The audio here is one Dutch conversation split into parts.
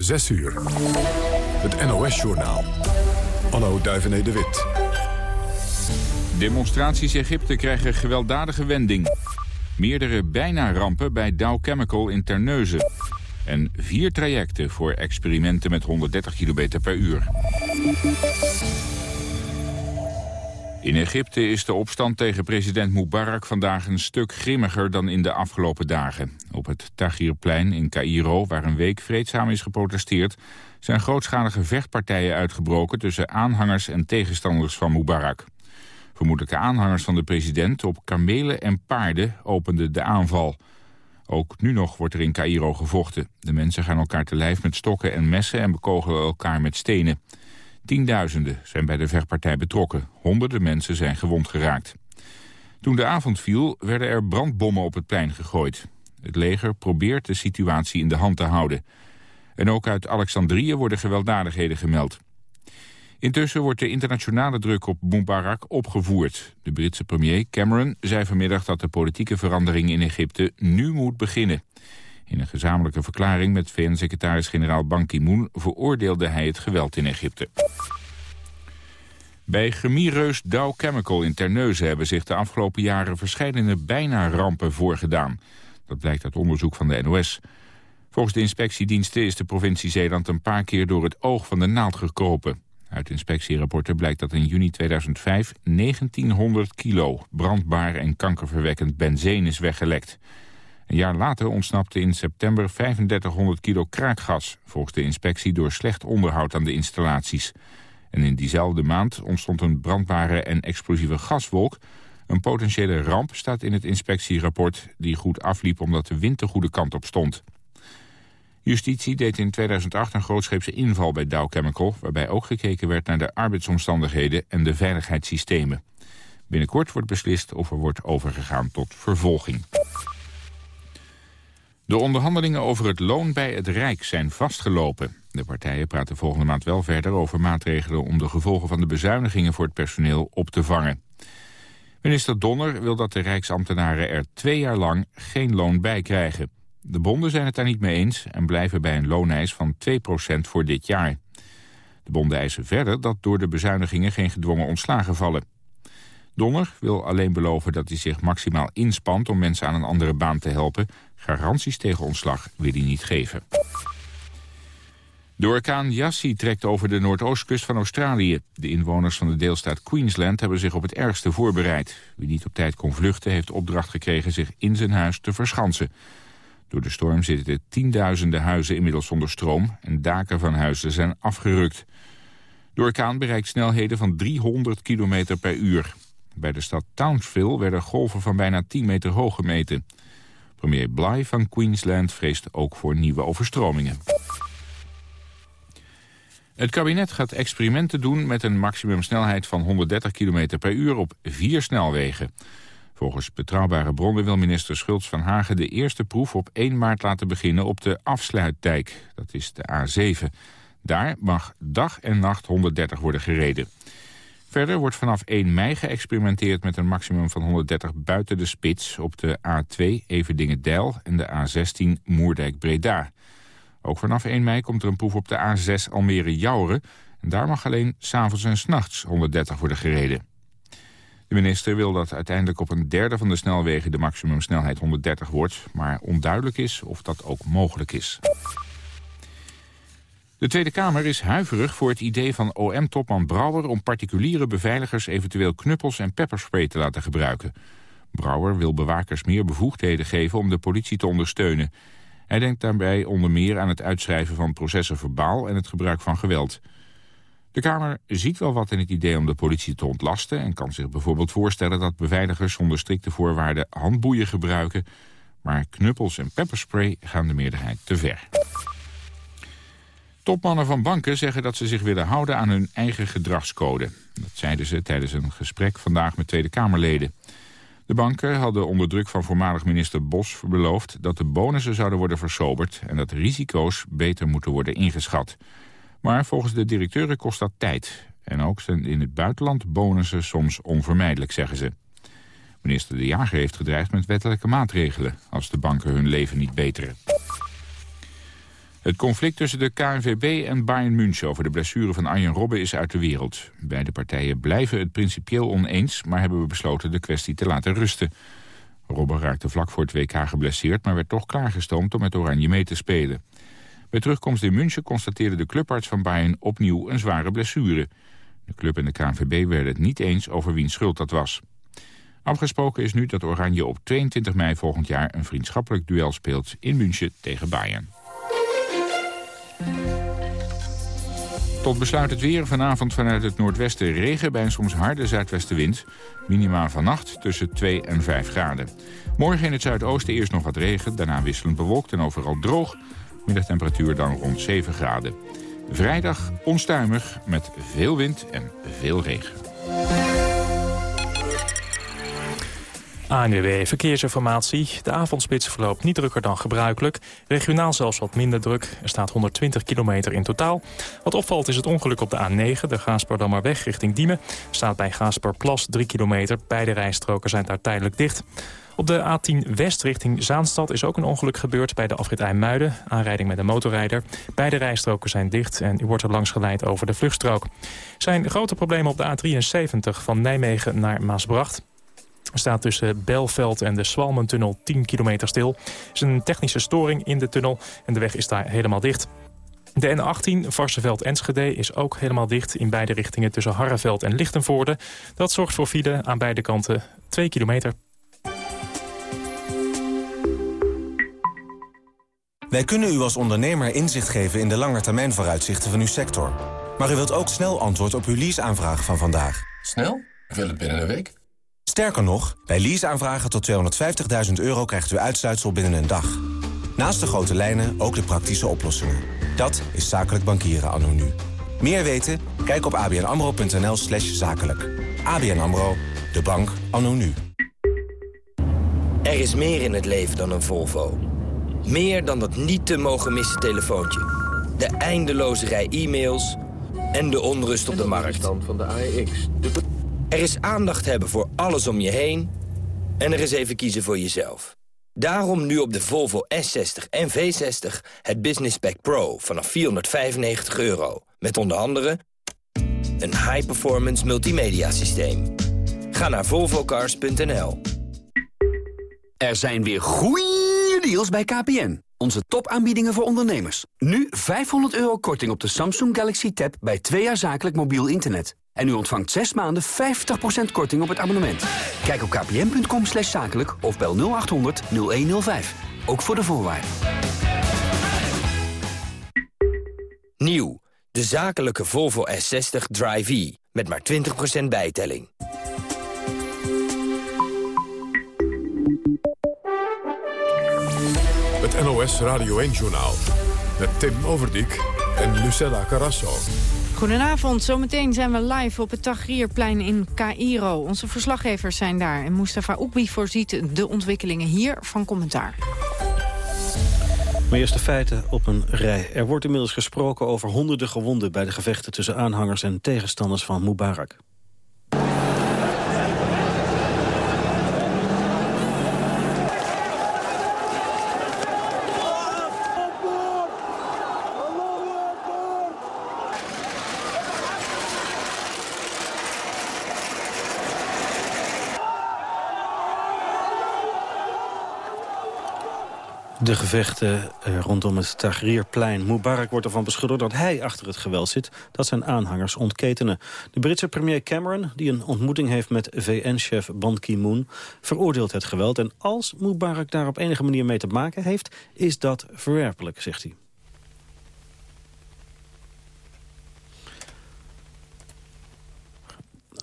6 uur. Het NOS-journaal. Anno Duivené de Wit. Demonstraties Egypte krijgen gewelddadige wending. Meerdere bijna-rampen bij Dow Chemical in Terneuzen. En vier trajecten voor experimenten met 130 km per uur. In Egypte is de opstand tegen president Mubarak vandaag een stuk grimmiger dan in de afgelopen dagen. Op het Tahrirplein in Cairo, waar een week vreedzaam is geprotesteerd, zijn grootschalige vechtpartijen uitgebroken tussen aanhangers en tegenstanders van Mubarak. Vermoedelijke aanhangers van de president op kamelen en paarden openden de aanval. Ook nu nog wordt er in Cairo gevochten. De mensen gaan elkaar te lijf met stokken en messen en bekogelen elkaar met stenen. Tienduizenden zijn bij de vechtpartij betrokken. Honderden mensen zijn gewond geraakt. Toen de avond viel, werden er brandbommen op het plein gegooid. Het leger probeert de situatie in de hand te houden. En ook uit Alexandrië worden gewelddadigheden gemeld. Intussen wordt de internationale druk op Mubarak opgevoerd. De Britse premier Cameron zei vanmiddag dat de politieke verandering in Egypte nu moet beginnen. In een gezamenlijke verklaring met VN-secretaris-generaal Ban Ki-moon veroordeelde hij het geweld in Egypte. Bij chemiereus Dow Chemical in Terneuzen hebben zich de afgelopen jaren verschillende bijna rampen voorgedaan. Dat blijkt uit onderzoek van de NOS. Volgens de inspectiediensten is de provincie Zeeland een paar keer door het oog van de naald gekropen. Uit inspectierapporten blijkt dat in juni 2005 1900 kilo brandbaar en kankerverwekkend benzine is weggelekt. Een jaar later ontsnapte in september 3500 kilo kraakgas... volgens de inspectie door slecht onderhoud aan de installaties. En in diezelfde maand ontstond een brandbare en explosieve gaswolk. Een potentiële ramp staat in het inspectierapport... die goed afliep omdat de wind de goede kant op stond. Justitie deed in 2008 een grootscheepse inval bij Dow Chemical... waarbij ook gekeken werd naar de arbeidsomstandigheden en de veiligheidssystemen. Binnenkort wordt beslist of er wordt overgegaan tot vervolging. De onderhandelingen over het loon bij het Rijk zijn vastgelopen. De partijen praten volgende maand wel verder over maatregelen... om de gevolgen van de bezuinigingen voor het personeel op te vangen. Minister Donner wil dat de Rijksambtenaren er twee jaar lang geen loon bij krijgen. De bonden zijn het daar niet mee eens en blijven bij een looneis van 2% voor dit jaar. De bonden eisen verder dat door de bezuinigingen geen gedwongen ontslagen vallen. Donner wil alleen beloven dat hij zich maximaal inspant om mensen aan een andere baan te helpen. Garanties tegen ontslag wil hij niet geven. De orkaan Yassi trekt over de noordoostkust van Australië. De inwoners van de deelstaat Queensland hebben zich op het ergste voorbereid. Wie niet op tijd kon vluchten heeft opdracht gekregen zich in zijn huis te verschansen. Door de storm zitten tienduizenden huizen inmiddels zonder stroom... en daken van huizen zijn afgerukt. De orkaan bereikt snelheden van 300 km per uur. Bij de stad Townsville werden golven van bijna 10 meter hoog gemeten. Premier Bly van Queensland vreest ook voor nieuwe overstromingen. Het kabinet gaat experimenten doen met een maximumsnelheid van 130 km per uur op vier snelwegen. Volgens betrouwbare bronnen wil minister Schultz van Hagen de eerste proef op 1 maart laten beginnen op de afsluitdijk. Dat is de A7. Daar mag dag en nacht 130 worden gereden. Verder wordt vanaf 1 mei geëxperimenteerd met een maximum van 130 buiten de spits op de A2 Everdingen-Deil en de A16 Moerdijk-Breda. Ook vanaf 1 mei komt er een proef op de A6 Almere-Jouren en daar mag alleen s'avonds en s'nachts 130 worden gereden. De minister wil dat uiteindelijk op een derde van de snelwegen de maximumsnelheid 130 wordt, maar onduidelijk is of dat ook mogelijk is. De Tweede Kamer is huiverig voor het idee van OM-topman Brouwer... om particuliere beveiligers eventueel knuppels en pepperspray te laten gebruiken. Brouwer wil bewakers meer bevoegdheden geven om de politie te ondersteunen. Hij denkt daarbij onder meer aan het uitschrijven van processen verbaal... en het gebruik van geweld. De Kamer ziet wel wat in het idee om de politie te ontlasten... en kan zich bijvoorbeeld voorstellen dat beveiligers zonder strikte voorwaarden handboeien gebruiken... maar knuppels en pepperspray gaan de meerderheid te ver. Topmannen van banken zeggen dat ze zich willen houden aan hun eigen gedragscode. Dat zeiden ze tijdens een gesprek vandaag met Tweede Kamerleden. De banken hadden onder druk van voormalig minister Bos beloofd... dat de bonussen zouden worden versoberd... en dat risico's beter moeten worden ingeschat. Maar volgens de directeuren kost dat tijd. En ook zijn in het buitenland bonussen soms onvermijdelijk, zeggen ze. Minister De Jager heeft gedreigd met wettelijke maatregelen... als de banken hun leven niet beteren. Het conflict tussen de KNVB en Bayern München over de blessure van Arjen Robben is uit de wereld. Beide partijen blijven het principieel oneens, maar hebben besloten de kwestie te laten rusten. Robben raakte vlak voor het WK geblesseerd, maar werd toch klaargestoomd om met Oranje mee te spelen. Bij terugkomst in München constateerde de clubarts van Bayern opnieuw een zware blessure. De club en de KNVB werden het niet eens over wiens schuld dat was. Afgesproken is nu dat Oranje op 22 mei volgend jaar een vriendschappelijk duel speelt in München tegen Bayern. Tot besluit het weer. Vanavond vanuit het noordwesten regen bij een soms harde zuidwestenwind. Minima vannacht tussen 2 en 5 graden. Morgen in het zuidoosten eerst nog wat regen, daarna wisselend bewolkt en overal droog. Middagtemperatuur dan rond 7 graden. Vrijdag onstuimig met veel wind en veel regen. ANWB Verkeersinformatie. De avondspits verloopt niet drukker dan gebruikelijk. Regionaal zelfs wat minder druk. Er staat 120 kilometer in totaal. Wat opvalt is het ongeluk op de A9, de Gaasperdammerweg richting Diemen. Staat bij Gaasperplas 3 kilometer. Beide rijstroken zijn daar tijdelijk dicht. Op de A10 West richting Zaanstad is ook een ongeluk gebeurd bij de afrit IJmuiden. Aanrijding met een motorrijder. Beide rijstroken zijn dicht en u wordt er langs geleid over de vluchtstrook. Zijn grote problemen op de A73 van Nijmegen naar Maasbracht. Staat tussen Belveld en de Swalmentunnel 10 kilometer stil. Er is een technische storing in de tunnel en de weg is daar helemaal dicht. De N18 Varsenveld-Enschede is ook helemaal dicht in beide richtingen tussen Harreveld en Lichtenvoorde. Dat zorgt voor file aan beide kanten 2 kilometer. Wij kunnen u als ondernemer inzicht geven in de langetermijnvooruitzichten van uw sector. Maar u wilt ook snel antwoord op uw leaseaanvraag van vandaag. Snel? Ik wil het binnen een week. Sterker nog, bij leaseaanvragen tot 250.000 euro krijgt u uitsluitsel binnen een dag. Naast de grote lijnen ook de praktische oplossingen. Dat is zakelijk bankieren anno nu. Meer weten? Kijk op abnamro.nl slash zakelijk. ABN AMRO, de bank anno nu. Er is meer in het leven dan een Volvo. Meer dan dat niet te mogen missen telefoontje. De eindeloze rij e-mails en de onrust op de markt. van de AEX. Er is aandacht hebben voor alles om je heen... en er is even kiezen voor jezelf. Daarom nu op de Volvo S60 en V60 het Business Pack Pro vanaf 495 euro. Met onder andere een high-performance multimedia systeem. Ga naar volvocars.nl. Er zijn weer goeie deals bij KPN. Onze topaanbiedingen voor ondernemers. Nu 500 euro korting op de Samsung Galaxy Tab bij twee jaar zakelijk mobiel internet. En u ontvangt 6 maanden 50% korting op het abonnement. Kijk op kpn.com slash zakelijk of bel 0800 0105. Ook voor de voorwaarden. Nieuw, de zakelijke Volvo S60 Drive-E. Met maar 20% bijtelling. Het NOS Radio 1-journaal. Met Tim Overdijk en Lucella Carrasso. Goedenavond, zometeen zijn we live op het Tahrirplein in Cairo. Onze verslaggevers zijn daar en Mustafa Oekbi voorziet de ontwikkelingen hier van commentaar. Maar eerst de feiten op een rij. Er wordt inmiddels gesproken over honderden gewonden... bij de gevechten tussen aanhangers en tegenstanders van Mubarak. De gevechten eh, rondom het Tahrirplein. Mubarak wordt ervan beschuldigd dat hij achter het geweld zit... dat zijn aanhangers ontketenen. De Britse premier Cameron, die een ontmoeting heeft met VN-chef Ban Ki-moon... veroordeelt het geweld. En als Mubarak daar op enige manier mee te maken heeft... is dat verwerpelijk, zegt hij.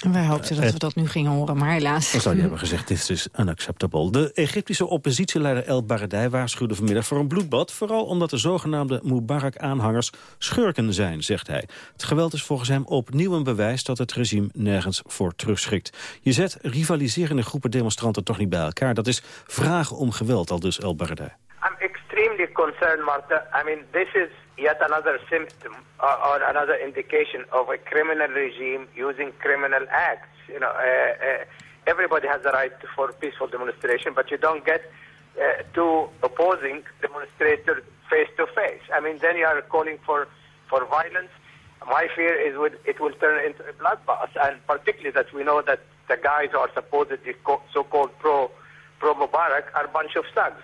Wij hoopten dat we dat nu gingen horen, maar helaas. Dan zou je hebben gezegd, dit is unacceptable. De Egyptische oppositieleider El Baradei waarschuwde vanmiddag voor een bloedbad... vooral omdat de zogenaamde Mubarak-aanhangers schurken zijn, zegt hij. Het geweld is volgens hem opnieuw een bewijs dat het regime nergens voor terugschikt. Je zet rivaliserende groepen demonstranten toch niet bij elkaar. Dat is vragen om geweld, al dus El Baradei. Concerned, Martha. I mean, this is yet another symptom uh, or another indication of a criminal regime using criminal acts. You know, uh, uh, everybody has the right for peaceful demonstration, but you don't get uh, two opposing demonstrators face to face. I mean, then you are calling for, for violence. My fear is would, it will turn into a bloodbath, and particularly that we know that the guys who are supposedly so-called pro, pro-Mubarak are a bunch of thugs.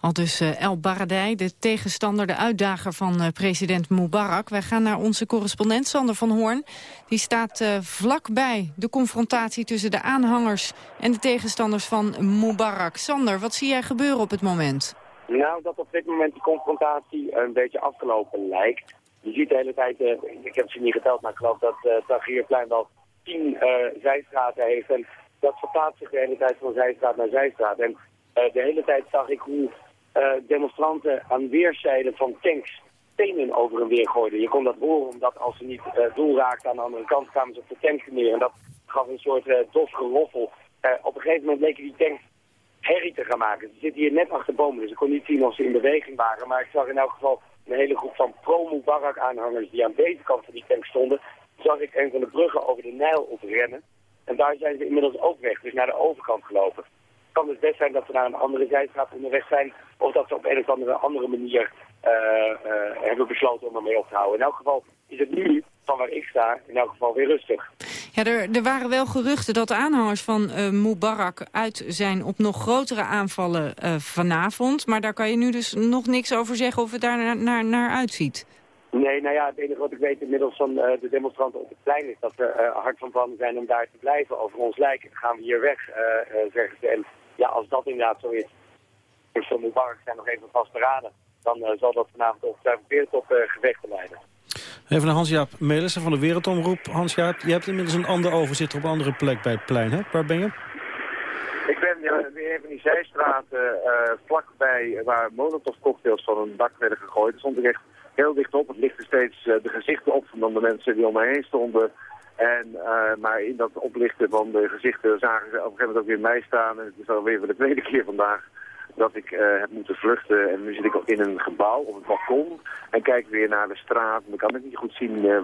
Al dus uh, El Baradei, de tegenstander, de uitdager van uh, president Mubarak. Wij gaan naar onze correspondent Sander van Hoorn. Die staat uh, vlakbij de confrontatie tussen de aanhangers en de tegenstanders van Mubarak. Sander, wat zie jij gebeuren op het moment? Nou, dat op dit moment de confrontatie een beetje afgelopen lijkt. Je ziet de hele tijd, ik heb ze niet geteld, maar ik geloof dat uh, Tahrirplein wel tien zijstraten heeft. En dat vertaalt zich de hele tijd van zijstraat naar zijstraat. En de hele tijd zag ik hoe uh, demonstranten aan weerszijden van tanks stenen over en weer gooiden. Je kon dat horen omdat als ze niet uh, doel raakten aan de andere kant kwamen ze op de tank neer. En dat gaf een soort uh, dof geroffel. op een gegeven moment leken die tanks herrie te gaan maken. Ze zitten hier net achter bomen, dus ik kon niet zien of ze in beweging waren. Maar ik zag in elk geval een hele groep van pro-Mubarak-aanhangers die aan deze kant van die tank stonden. zag ik een van de bruggen over de Nijl oprennen. En daar zijn ze inmiddels ook weg, dus naar de overkant gelopen kan dus best zijn dat we naar een andere zijstraat onderweg zijn. Of dat ze op een of andere, andere manier uh, uh, hebben besloten om ermee op te houden. In elk geval is het nu, van waar ik sta, in elk geval weer rustig. Ja, er, er waren wel geruchten dat de aanhangers van uh, Mubarak uit zijn op nog grotere aanvallen vanavond. Maar daar kan je nu dus nog niks over zeggen of het daar naar, naar, naar uitziet. Nee, nou ja, het enige wat ik weet inmiddels van uh, de demonstranten op het plein is dat ze uh, hard van plan zijn om daar te blijven. Over ons lijken gaan we hier weg, uh, zeggen ze. En ja, als dat inderdaad zo is, is van Mubarak zijn nog even vast beraden, dan zal dat vanavond ongetwijfeld weer tot uh, gevechten leiden. Even naar Hans-Jaap Melissen van de Wereldomroep. Hans-Jaap, je hebt inmiddels een ander overzicht op een andere plek bij het plein, hè? Waar ben je? Ik ben weer even in die zijstraten uh, vlakbij waar cocktails van een dak werden gegooid. Er stond ik echt heel dicht op. Het lichtte steeds de gezichten op van de mensen die om me heen stonden. En, uh, maar in dat oplichten van de gezichten zagen ze op een gegeven moment ook weer mij staan. En het is alweer voor de tweede keer vandaag dat ik uh, heb moeten vluchten. En nu zit ik in een gebouw op het balkon en kijk weer naar de straat. Dan kan ik niet goed zien, uh,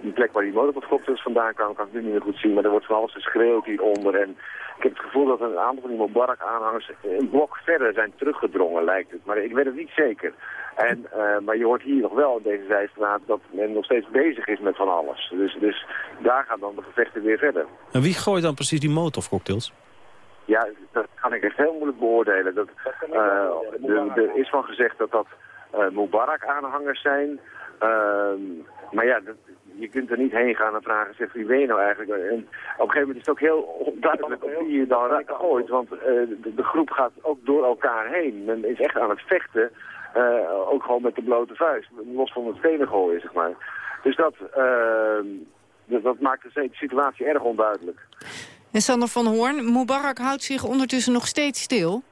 die plek waar die motorbotcocktails vandaan kwamen, kan ik nu niet meer goed zien. Maar er wordt van alles geschreeuwd hieronder. En ik heb het gevoel dat een aantal van die Mubarak-aanhangers een blok verder zijn teruggedrongen, lijkt het. Maar ik weet het niet zeker. En, uh, maar je hoort hier nog wel in deze zijstraat dat men nog steeds bezig is met van alles. Dus, dus daar gaan dan de gevechten weer verder. En wie gooit dan precies die motorcocktails? Ja, dat kan ik echt heel moeilijk beoordelen. Dat, uh, er is van gezegd dat dat uh, Mubarak-aanhangers zijn. Ehm, maar ja, dat, je kunt er niet heen gaan en vragen, zeg, wie ben je nou eigenlijk? En op een gegeven moment is het ook heel onduidelijk op wie je dan gooit. Want de, de, groep gaat ook door elkaar heen. Men is echt aan het vechten. Uh, ook gewoon met de blote vuist, los van het stenen gooien, zeg maar. Dus dat, uh, dat maakt de situatie erg onduidelijk. En Sander van Hoorn, Mubarak houdt zich ondertussen nog steeds stil?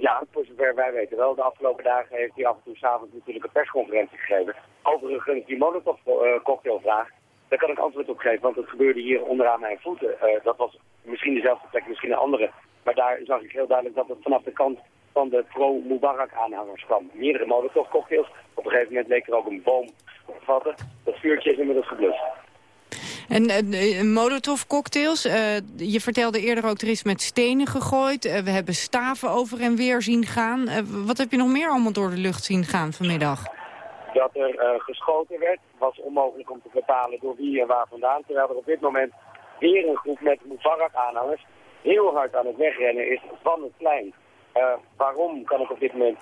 Ja, voor zover wij weten wel. De afgelopen dagen heeft hij af en toe s'avonds natuurlijk een persconferentie gegeven. Overigens, die Molotov-cocktailvraag, daar kan ik antwoord op geven, want het gebeurde hier onderaan mijn voeten. Uh, dat was misschien dezelfde plek, misschien een andere. Maar daar zag ik heel duidelijk dat het vanaf de kant van de pro-Mubarak-aanhangers kwam. Meerdere Molotov-cocktails. Op een gegeven moment leek er ook een boom te vatten. Dat vuurtje is inmiddels geblust. En uh, Molotov-cocktails, uh, je vertelde eerder ook, er is met stenen gegooid. Uh, we hebben staven over en weer zien gaan. wat heb je nog meer allemaal door de lucht zien gaan vanmiddag? Dat er geschoten werd, was onmogelijk om te bepalen door wie en waar vandaan. Terwijl er op dit moment weer een groep met Mubarak-aanhangers heel hard aan het wegrennen is van het plein. Uh, waarom kan ik op dit moment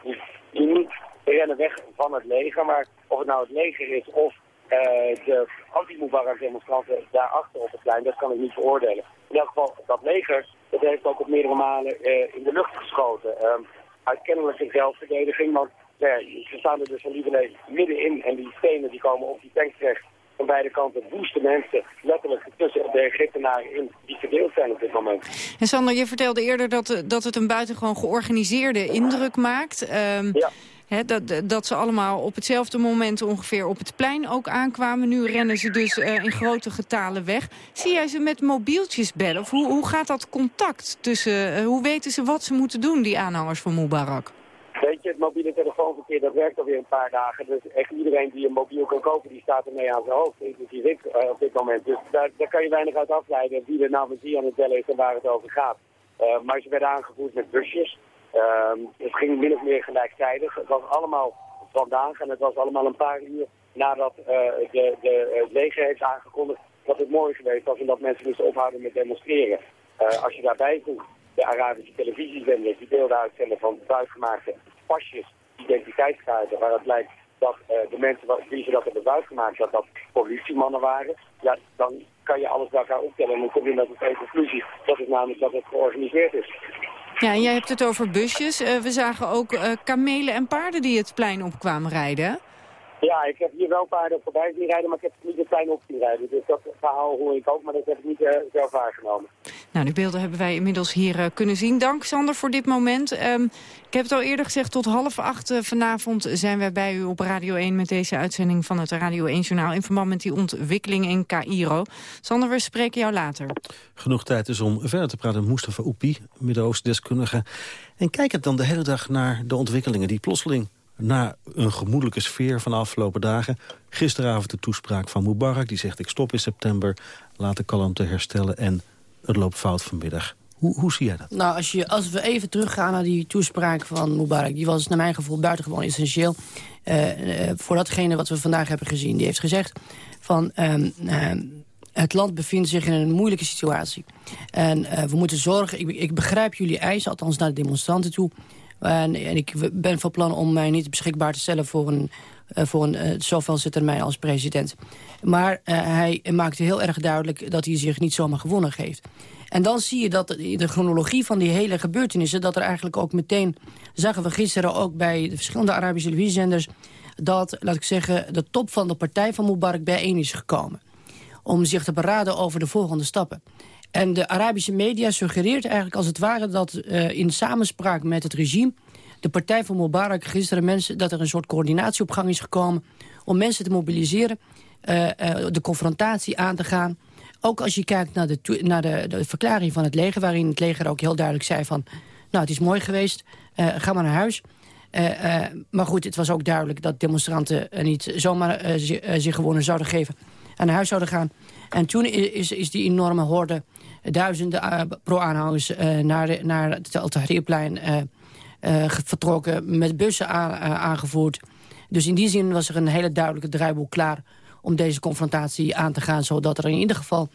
niet, rennen weg van het leger, maar of het nou het leger is of uh, de anti-Mubarak-demonstranten daarachter op het plein, dat kan ik niet veroordelen. In elk geval, dat leger, dat heeft ook op meerdere malen uh, in de lucht geschoten. Um, uit kennelijke zelfverdediging, want ze staan er dus van Libanon middenin en die stenen die komen op die tank terecht van beide kanten woeste mensen letterlijk tussen de Egyptenaren in die verdeeld zijn op dit moment. En Sander, je vertelde eerder dat, dat het een buitengewoon georganiseerde indruk maakt. Um, ja. dat, dat ze allemaal op hetzelfde moment ongeveer op het plein ook aankwamen. Nu rennen ze dus uh, in grote getalen weg. Zie jij ze met mobieltjes bellen? Of hoe, hoe gaat dat contact tussen... Uh, hoe weten ze wat ze moeten doen, die aanhangers van Mubarak? Weet je, het mobiele telefoonverkeer dat werkt alweer een paar dagen. Dus echt iedereen die een mobiel kan kopen, die staat ermee aan zijn hoofd. Inclusief ik uh, op dit moment. Dus daar, daar, kan je weinig uit afleiden wie er nou met aan het bellen is en waar het over gaat. Uh, maar ze werden aangevoerd met busjes. Ehm, het ging min of meer gelijktijdig. Het was allemaal vandaag en het was allemaal een paar uur nadat de, de, het leger heeft aangekondigd dat het mooi geweest was en dat mensen moesten ophouden met demonstreren. als je daarbij voegt de Arabische televisiezenders die beelden uitzenden van buitgemaakte pasjes, identiteitskaarten, waar het blijkt dat uh, de mensen die ze dat hebben buitgemaakt, dat dat politiemannen waren, ja, dan kan je alles bij elkaar optellen en dan kom je met een conclusie. Dat is namelijk dat het georganiseerd is. Ja, en jij hebt het over busjes. Uh, we zagen ook uh, kamelen en paarden die het plein opkwamen rijden. Ja, ik heb hier wel paarden voorbij zien rijden, maar ik heb het niet een klein op zien rijden. Dus dat verhaal hoor ik ook, maar dat heb ik niet uh, zelf waargenomen. Nou, die beelden hebben wij inmiddels hier uh, kunnen zien. Dank Sander voor dit moment. Um, ik heb het al eerder gezegd, tot half acht uh, vanavond zijn wij bij u op Radio 1... met deze uitzending van het Radio 1-journaal... in verband met die ontwikkeling in Cairo. Sander, we spreken jou later. Genoeg tijd dus om verder te praten met Mustafa Oepi, Midden-Oosten-deskundige. En kijkend dan de hele dag naar de ontwikkelingen die plotseling na een gemoedelijke sfeer van de afgelopen dagen. Gisteravond de toespraak van Mubarak. Die zegt ik stop in september, laat de kalmte herstellen en het loopt fout vanmiddag. Hoe, hoe zie jij dat? Nou, als, je, als we even teruggaan naar die toespraak van Mubarak... die was naar mijn gevoel buitengewoon essentieel. Uh, uh, voor datgene wat we vandaag hebben gezien. Die heeft gezegd van... Uh, het land bevindt zich in een moeilijke situatie. En we moeten zorgen... Ik, ik begrijp jullie eisen, althans naar de demonstranten toe... En, ik ben van plan om mij niet beschikbaar te stellen voor een, uh, voor een uh, zoveelste termijn als president. Maar uh, hij maakte heel erg duidelijk dat hij zich niet zomaar gewonnen geeft. En dan zie je dat de chronologie van die hele gebeurtenissen... dat er eigenlijk ook meteen, zagen we gisteren ook bij de verschillende Arabische televisiezenders... dat, laat ik zeggen, de top van de partij van Mubarak bijeen is gekomen. Om zich te beraden over de volgende stappen. En de Arabische media suggereert eigenlijk als het ware dat uh, in samenspraak met het regime... de partij van Mubarak gisteren mensen, dat er een soort coördinatie op gang is gekomen... om mensen te mobiliseren, uh, uh, de confrontatie aan te gaan. Ook als je kijkt naar, de, naar de, verklaring van het leger... waarin het leger ook heel duidelijk zei van... nou, het is mooi geweest, ga maar naar huis... maar goed, het was ook duidelijk dat demonstranten niet zomaar zich gewonnen zouden geven... en naar huis zouden gaan. En toen is, is die enorme horde duizenden uh, pro-aanhangers uh, naar, naar het El Tahrirplein uh, vertrokken, met bussen aangevoerd. Dus in die zin was er een hele duidelijke draaiboek klaar om deze confrontatie aan te gaan, zodat er in ieder geval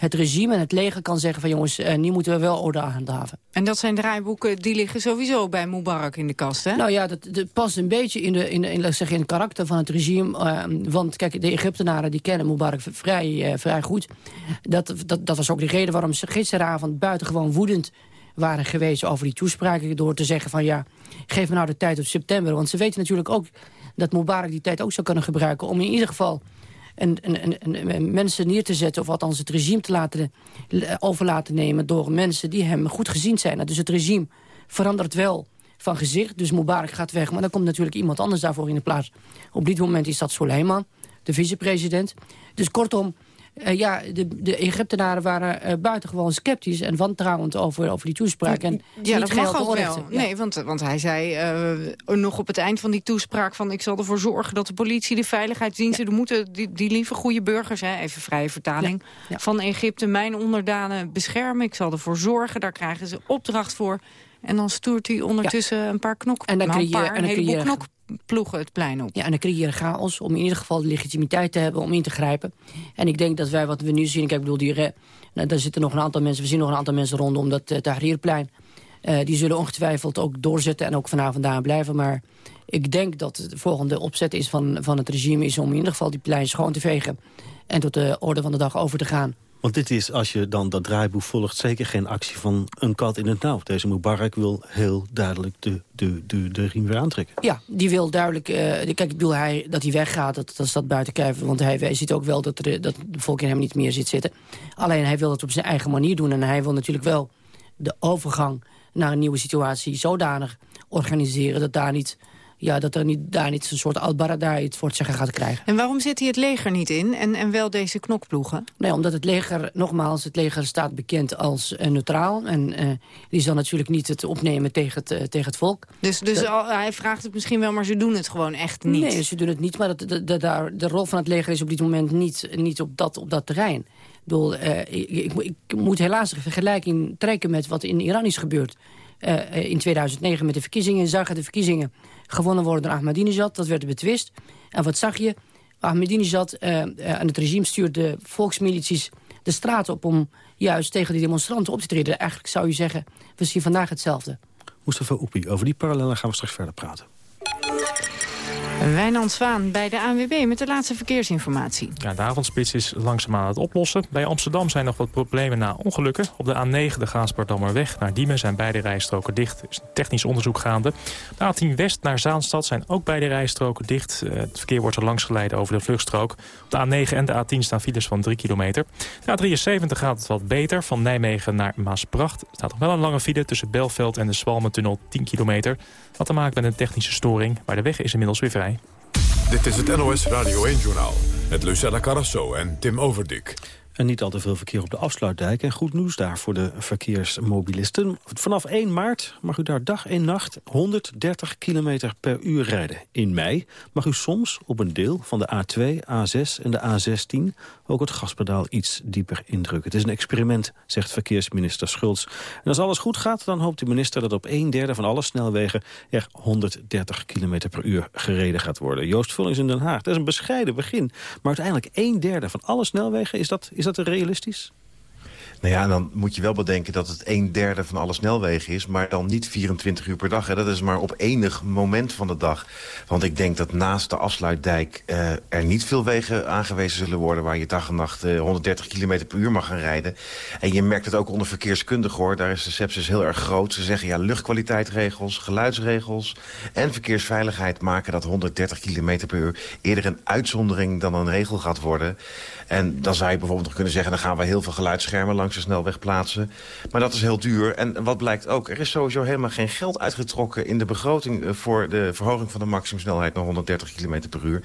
het regime en het leger kan zeggen van jongens, uh, nu moeten we wel orde handhaven. En dat zijn draaiboeken die liggen sowieso bij Mubarak in de kast, hè? Nou ja, dat, dat past een beetje in, de, in, in, zeg, in het karakter van het regime. Uh, want kijk, de Egyptenaren die kennen Mubarak vrij, uh, vrij goed. Dat, dat, dat was ook de reden waarom ze gisteravond buitengewoon woedend waren geweest over die toespraken. Door te zeggen van ja, geef me nou de tijd tot september. Want ze weten natuurlijk ook dat Mubarak die tijd ook zou kunnen gebruiken... om in ieder geval en, en, mensen neer te zetten... of althans het regime te laten, over laten nemen door mensen die hem goed gezien zijn. Dus het regime verandert wel van gezicht. Dus Mubarak gaat weg, maar dan komt natuurlijk iemand anders daarvoor in de plaats. Op dit moment is dat Soleiman, de vicepresident. Dus kortom, uh, ja, de, de Egyptenaren waren uh, buitengewoon sceptisch en wantrouwend over, over die toespraak. En ja, dat mag ook wel. Ja. Nee, want, want hij zei uh, nog op het eind van die toespraak van... ik zal ervoor zorgen dat de politie, de veiligheidsdiensten... Ja. moeten die, die lieve goede burgers, hè, even vrije vertaling... Ja. van Egypte, mijn onderdanen beschermen. Ik zal ervoor zorgen, daar krijgen ze opdracht voor... En dan stoert hij ondertussen een paar knok. En dan nou, een, paar, een heleboel knok ploegen het plein op. Ja, en dan creëer je chaos om in ieder geval de legitimiteit te hebben om in te grijpen. En ik denk dat wij wat we nu zien, ik bedoel, die, nou, daar zitten nog een aantal mensen, we zien nog een aantal mensen rondom dat uh, Tahrirplein. Uh, die zullen ongetwijfeld ook doorzetten en ook vanavond daar blijven. Maar ik denk dat de volgende opzet is van, van het regime is om in ieder geval die plein schoon te vegen. En tot de orde van de dag over te gaan. Want dit is, als je dan dat draaiboek volgt... zeker geen actie van een kat in het nauw. Deze Mubarak wil heel duidelijk de, de, de, de riem weer aantrekken. Ja, die wil duidelijk... Uh, kijk, ik bedoel, hij, dat hij weggaat, dat, dat staat buiten kijf. Want hij, hij ziet ook wel dat, er, dat de volk in hem niet meer zit zitten. Alleen hij wil het op zijn eigen manier doen. En hij wil natuurlijk wel de overgang naar een nieuwe situatie zodanig organiseren... dat daar niet ja, dat er niet, daar niet een soort Al-Baradei het voor het zeggen gaat krijgen. En waarom zit hij het leger niet in en, en wel deze knokploegen? Nee, omdat het leger, nogmaals, het leger staat bekend als uh, neutraal. En uh, die zal natuurlijk niet het opnemen tegen het, uh, tegen het volk. Dus, dus al, hij vraagt het misschien wel, maar ze doen het gewoon echt niet? Nee, ze doen het niet, maar dat, de, de, de, de rol van het leger is op dit moment niet, niet op, dat, op dat terrein. Ik, bedoel, ik, ik, ik, moet helaas een vergelijking trekken met wat in Iran is gebeurd in 2009 met de verkiezingen. Zagen de verkiezingen gewonnen worden door Ahmadinejad. Dat werd betwist. En wat zag je? Ahmadinejad en het regime stuurde volksmilities de straat op... om juist tegen die demonstranten op te treden. Eigenlijk zou je zeggen, we zien vandaag hetzelfde. Mustafa Oepi, over die parallellen gaan we straks verder praten. Wijnand Zwaan bij de ANWB met de laatste verkeersinformatie. Ja, de avondspits is langzaam aan het oplossen. Bij Amsterdam zijn nog wat problemen na ongelukken. Op de A9 de Gaasperdammerweg naar Diemen zijn beide rijstroken dicht. Er is technisch onderzoek gaande. De A10 West naar Zaanstad zijn ook beide rijstroken dicht. Eh, het verkeer wordt er langs geleid over de vluchtstrook. Op de A9 en de A10 staan files van 3 kilometer. De A73 gaat het wat beter. Van Nijmegen naar Maasbracht staat nog wel een lange file... tussen Belveld en de Swalmentunnel 10 kilometer. Wat te maken met een technische storing. Maar de weg is inmiddels weer vrij. Dit is het NOS Radio 1-journaal. Met Lucella Carrasso en Tim Overdik. En niet al te veel verkeer op de afsluitdijk. En goed nieuws daar voor de verkeersmobilisten. Vanaf 1 maart mag u daar dag en nacht 130 km per uur rijden. In mei mag u soms op een deel van de A2, A6 en de A16... ook het gaspedaal iets dieper indrukken. Het is een experiment, zegt verkeersminister Schultz. En als alles goed gaat, dan hoopt de minister dat op een derde van alle snelwegen... er 130 km per uur gereden gaat worden. Joost Vullings in Den Haag. Dat is een bescheiden begin. Maar uiteindelijk een derde van alle snelwegen, is dat, is dat dat realistisch? Nou ja, dan moet je wel bedenken dat het een derde van alle snelwegen is... maar dan niet 24 uur per dag. Hè. Dat is maar op enig moment van de dag. Want ik denk dat naast de afsluitdijk uh, er niet veel wegen aangewezen zullen worden... waar je dag en nacht uh, 130 km per uur mag gaan rijden. En je merkt het ook onder verkeerskundigen, hoor. Daar is de sepsis heel erg groot. Ze zeggen, ja, luchtkwaliteitsregels, geluidsregels... en verkeersveiligheid maken dat 130 km per uur... eerder een uitzondering dan een regel gaat worden... En dan zou je bijvoorbeeld nog kunnen zeggen... dan gaan we heel veel geluidsschermen langs de snelweg plaatsen. Maar dat is heel duur. En wat blijkt ook, er is sowieso helemaal geen geld uitgetrokken... in de begroting eh, voor de verhoging van de maximumsnelheid... naar 130 km per uur.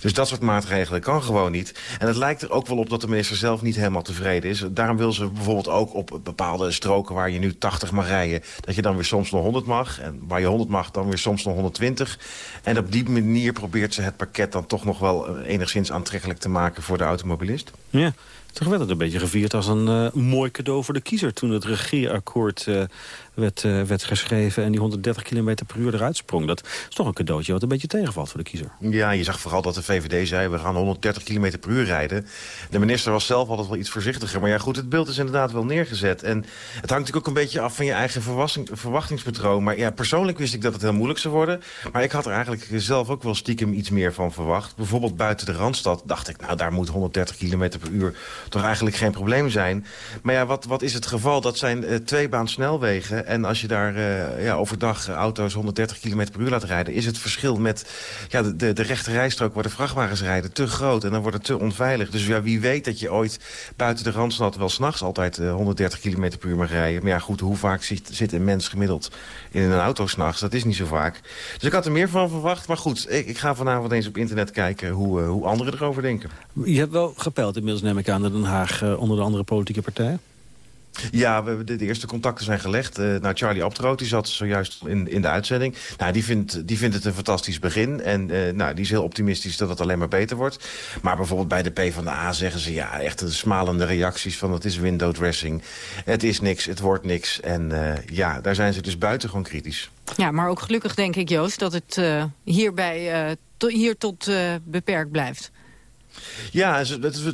Dus dat soort maatregelen kan gewoon niet. En het lijkt er ook wel op dat de minister zelf niet helemaal tevreden is. Daarom wil ze bijvoorbeeld ook op bepaalde stroken... waar je nu 80 mag rijden, dat je dan weer soms nog 100 mag. En waar je 100 mag, dan weer soms nog 120. En op die manier probeert ze het pakket dan toch nog wel eh, enigszins aantrekkelijk te maken voor de automobilist. Ja, toch werd het een beetje gevierd als een uh, mooi cadeau voor de kiezer... toen het regeerakkoord uh, uh, werd geschreven en die 130 km per uur eruit sprong. Dat is toch een cadeautje wat een beetje tegenvalt voor de kiezer. Ja, je zag vooral dat de VVD zei, we gaan 130 km per uur rijden. De minister was zelf altijd wel iets voorzichtiger. Maar ja, goed, het beeld is inderdaad wel neergezet. En het hangt natuurlijk ook een beetje af van je eigen verwachtingspatroon. Maar ja, persoonlijk wist ik dat het heel moeilijk zou worden. Maar ik had er eigenlijk zelf ook wel stiekem iets meer van verwacht. Bijvoorbeeld buiten de Randstad dacht ik, nou, daar moet 130 km per uur toch eigenlijk geen probleem zijn. Maar ja, wat, wat is het geval? Dat zijn uh, tweebaan snelwegen. En als je daar uh, ja, overdag auto's 130 km per uur laat rijden... is het verschil met ja, de, de, de rechte rijstrook waar de vrachtwagens rijden te groot. En dan wordt het te onveilig. Dus ja, wie weet dat je ooit buiten de Randstad wel s'nachts altijd uh, 130 km per uur mag rijden. Maar ja, goed, hoe vaak zit, zit een mens gemiddeld in een auto s'nachts? Dat is niet zo vaak. Dus ik had er meer van verwacht. Maar goed, ik, ik ga vanavond eens op internet kijken hoe, uh, hoe anderen erover denken. Je hebt wel gepeld inmiddels, neem ik aan, Den Haag onder de andere politieke partijen? Ja, we, de, de, eerste contacten zijn gelegd. Uh, nou, Charlie Abtroot, die zat zojuist in, in de uitzending. Nou, die vindt, die vindt het een fantastisch begin. En uh, nou, die is heel optimistisch dat het alleen maar beter wordt. Maar bijvoorbeeld bij de PvdA zeggen ze... ja, echt de smalende reacties van het is window dressing. Het is niks, het wordt niks. En uh, ja, daar zijn ze dus buitengewoon kritisch. Ja, maar ook gelukkig denk ik, Joost, dat het hierbij, hier tot beperkt blijft. Ja,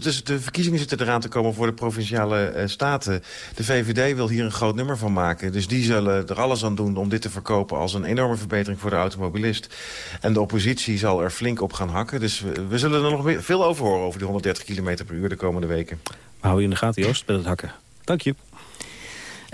dus de verkiezingen zitten eraan te komen voor de provinciale uh, staten. De VVD wil hier een groot nummer van maken. Dus die zullen er alles aan doen om dit te verkopen als een enorme verbetering voor de automobilist. En de oppositie zal er flink op gaan hakken. Dus we, we zullen er nog veel over horen over die 130 km per uur de komende weken. We houden je in de gaten, Joost, met het hakken. Dank je.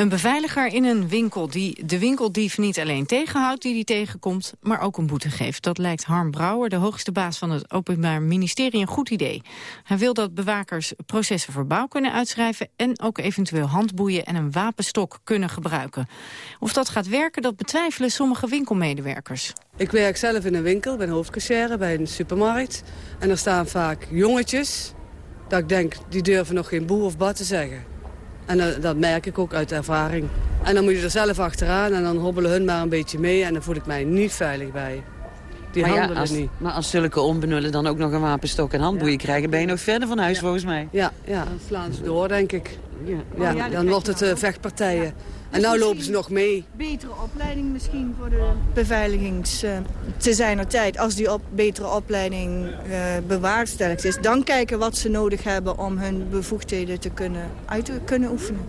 Een beveiliger in een winkel die de winkeldief niet alleen tegenhoudt die die tegenkomt, maar ook een boete geeft. Dat lijkt Harm Brouwer, de hoogste baas van het Openbaar Ministerie, een goed idee. Hij wil dat bewakers processen verbaal kunnen uitschrijven en ook eventueel handboeien en een wapenstok kunnen gebruiken. Of dat gaat werken, dat betwijfelen sommige winkelmedewerkers. Ik werk zelf in een winkel, ben hoofdkassière bij een supermarkt. En er staan vaak jongetjes, dat ik denk, die durven nog geen boe of bad te zeggen. En dat, dat, merk ik ook uit ervaring. En dan moet je er zelf achteraan en dan hobbelen hun maar een beetje mee... en dan voel ik mij niet veilig bij. Die maar handelen ja, als, niet. Maar als zulke onbenullen dan ook nog een wapenstok en handboeien krijgen... ben je nog verder van huis, volgens mij. Ja, ja, dan slaan ze door, denk ik. Ja. Ja, Oh dan wordt het eh, je vechtpartijen. En nou lopen ze nog mee. Betere opleiding misschien voor de beveiligings... eh, te zijner tijd, als die op, betere opleiding eh bewaarstelligd is... dan kijken wat ze nodig hebben om hun bevoegdheden te kunnen, uit te kunnen oefenen.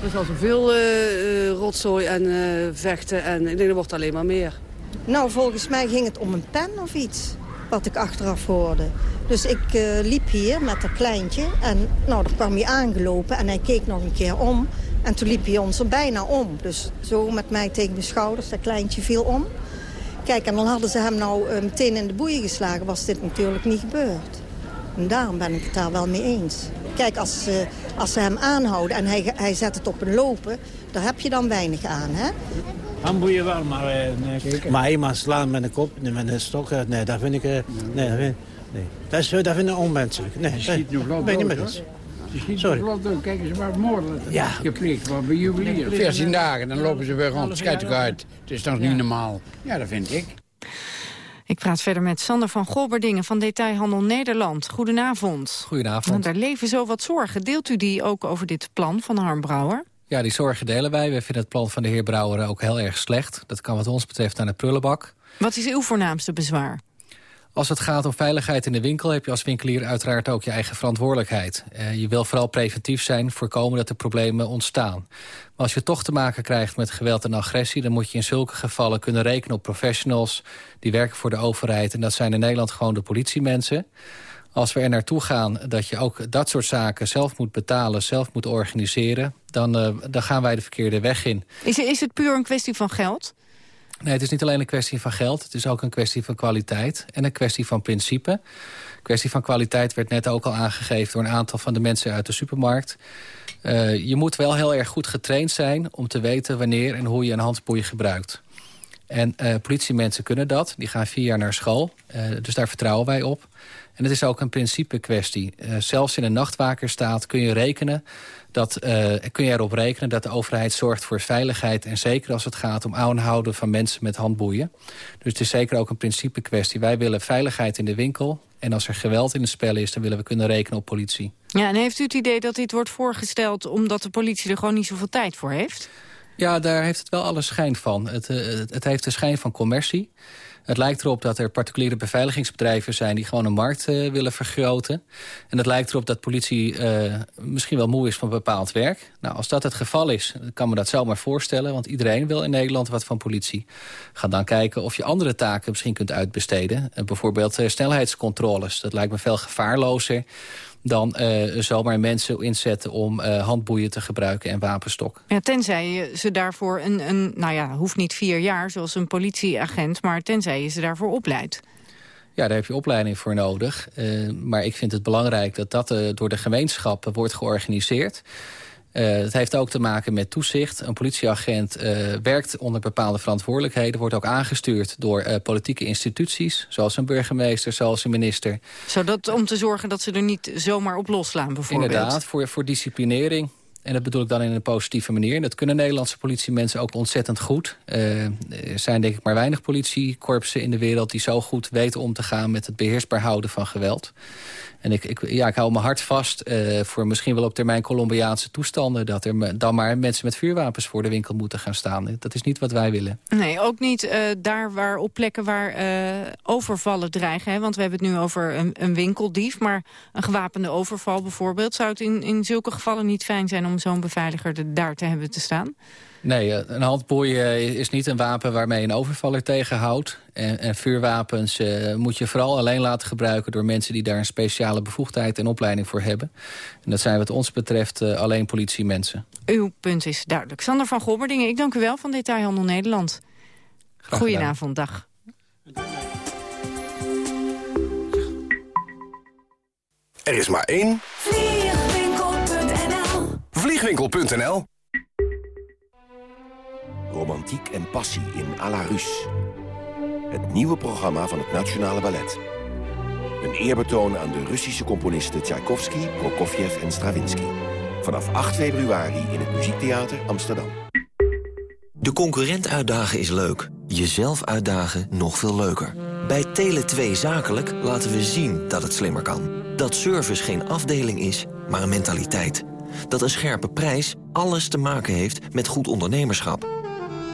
Er is al zoveel eh, rotzooi en eh, vechten en ik denk dat wordt alleen maar meer. Nou, volgens mij ging het om een pen of iets, wat ik achteraf hoorde. Dus ik eh, liep hier met dat kleintje en nou, daar kwam hij aangelopen en hij keek nog een keer om. En toen liep hij ons er bijna om. Dus zo met mij tegen mijn schouders, dat kleintje viel om. Kijk, en dan hadden ze hem nou eh, meteen in de boeien geslagen, was dit natuurlijk niet gebeurd. En daarom ben ik het daar wel mee eens. Kijk, als, eh, als ze hem aanhouden en hij, hij zet het op een lopen, daar heb je dan weinig aan, hè? Handboeien wel, maar, eh, nee. maar eenmaal slaan met een kop, nee, met een stok, eh, nee, dat vind ik, eh, nee, dat vind, nee. Dat, is, dat vind ik onmenselijk. Nee, Je schiet ben ik niet met eens. Sorry. dood. Kijk eens waar moorden Ja. gepleegd wordt bij juwelieren. 14 dagen, dan lopen ze weer rond. Schijt toch uit. Het is toch niet normaal? Ja, dat vind ik. Ik praat verder met Sander van Golberdingen van Detailhandel Nederland. Goedenavond. Goedenavond. Want er leven zo wat zorgen. Deelt u die ook over dit plan van Harm Brouwer? Ja, die zorgen delen wij. Wij vinden het plan van de heer Brouwer ook heel erg slecht. Dat kan wat ons betreft naar de prullenbak. Wat is uw voornaamste bezwaar? Als het gaat om veiligheid in de winkel... heb je als winkelier uiteraard ook je eigen verantwoordelijkheid. Eh, je wil vooral preventief zijn, voorkomen dat er problemen ontstaan. Maar als je toch te maken krijgt met geweld en agressie... dan moet je in zulke gevallen kunnen rekenen op professionals... die werken voor de overheid. En dat zijn in Nederland gewoon de politiemensen. Als we er naartoe gaan dat je ook dat soort zaken zelf moet betalen... zelf moet organiseren, dan, eh, dan gaan wij de verkeerde weg in. Is, is het puur een kwestie van geld? Nee, het is niet alleen een kwestie van geld. Het is ook een kwestie van kwaliteit en een kwestie van principe. Een kwestie van kwaliteit werd net ook al aangegeven... door een aantal van de mensen uit de supermarkt. Uh, je moet wel heel erg goed getraind zijn om te weten wanneer en hoe je een handboei gebruikt. En uh, politiemensen kunnen dat. Die gaan vier jaar naar school. Uh, dus daar vertrouwen wij op. En het is ook een principe kwestie. Zelfs in een nachtwakerstaat kun je rekenen dat, uh, kun je erop rekenen dat de overheid zorgt voor veiligheid... en zeker als het gaat om aanhouden van mensen met handboeien. Dus het is zeker ook een principe kwestie. Wij willen veiligheid in de winkel. En als er geweld in het spel is, dan willen we kunnen rekenen op politie. Ja, en heeft u het idee dat dit wordt voorgesteld... omdat de politie er gewoon niet zoveel tijd voor heeft? Ja, daar heeft het wel alle schijn van. Het, uh, het heeft de schijn van commercie. Het lijkt erop dat er particuliere beveiligingsbedrijven zijn... die gewoon een markt uh, willen vergroten. En het lijkt erop dat politie uh, misschien wel moe is van bepaald werk. Nou, als dat het geval is, kan me dat zomaar voorstellen. Want iedereen wil in Nederland wat van politie. Ga dan kijken of je andere taken misschien kunt uitbesteden. Uh, bijvoorbeeld snelheidscontroles. Dat lijkt me veel gevaarlozer dan uh, zomaar mensen inzetten om uh, handboeien te gebruiken en wapenstok. Ja, tenzij je ze daarvoor een, een, nou ja, hoeft niet vier jaar zoals een politieagent, maar tenzij je ze daarvoor opleidt. Ja, daar heb je opleiding voor nodig. Uh, maar ik vind het belangrijk dat dat door de gemeenschap wordt georganiseerd. Uh, het heeft ook te maken met toezicht. Een politieagent uh, werkt onder bepaalde verantwoordelijkheden... wordt ook aangestuurd door uh, politieke instituties... zoals een burgemeester, zoals een minister. Zodat om te zorgen dat ze er niet zomaar op losslaan bijvoorbeeld? Inderdaad, voor, voor disciplinering. En dat bedoel ik dan in een positieve manier. En dat kunnen Nederlandse politiemensen ook ontzettend goed. Er zijn denk ik maar weinig politiekorpsen in de wereld... die zo goed weten om te gaan met het beheersbaar houden van geweld. En ik, ik, ja, ik hou mijn hart vast uh, voor misschien wel op termijn Colombiaanse toestanden... dat er dan maar mensen met vuurwapens voor de winkel moeten gaan staan. Dat is niet wat wij willen. Nee, ook niet uh, daar waar op plekken waar uh, overvallen dreigen. Hè? Want we hebben het nu over een, een, winkeldief. Maar een gewapende overval bijvoorbeeld... zou het in, in zulke gevallen niet fijn zijn om zo'n beveiliger er daar te hebben te staan? Nee, een handboei is niet een wapen waarmee een overvaller tegenhoudt. En, en vuurwapens uh, moet je vooral alleen laten gebruiken... door mensen die daar een speciale bevoegdheid en opleiding voor hebben. En dat zijn wat ons betreft uh, alleen politiemensen. Uw punt is duidelijk. Sander van Gobberdingen, ik dank u wel van Detailhandel Nederland. Goedenavond, dag. Er is maar één... Vliegwinkel.nl Vliegwinkel.nl Romantiek en passie in à la Russe. Het nieuwe programma van het Nationale Ballet. Een eerbetoon aan de Russische componisten Tchaikovsky, Prokofjev en Stravinsky. Vanaf 8 februari in het Muziektheater Amsterdam. De concurrent uitdagen is leuk. Jezelf uitdagen nog veel leuker. Bij Tele2 Zakelijk laten we zien dat het slimmer kan. Dat service geen afdeling is, maar een mentaliteit. Dat een scherpe prijs alles te maken heeft met goed ondernemerschap.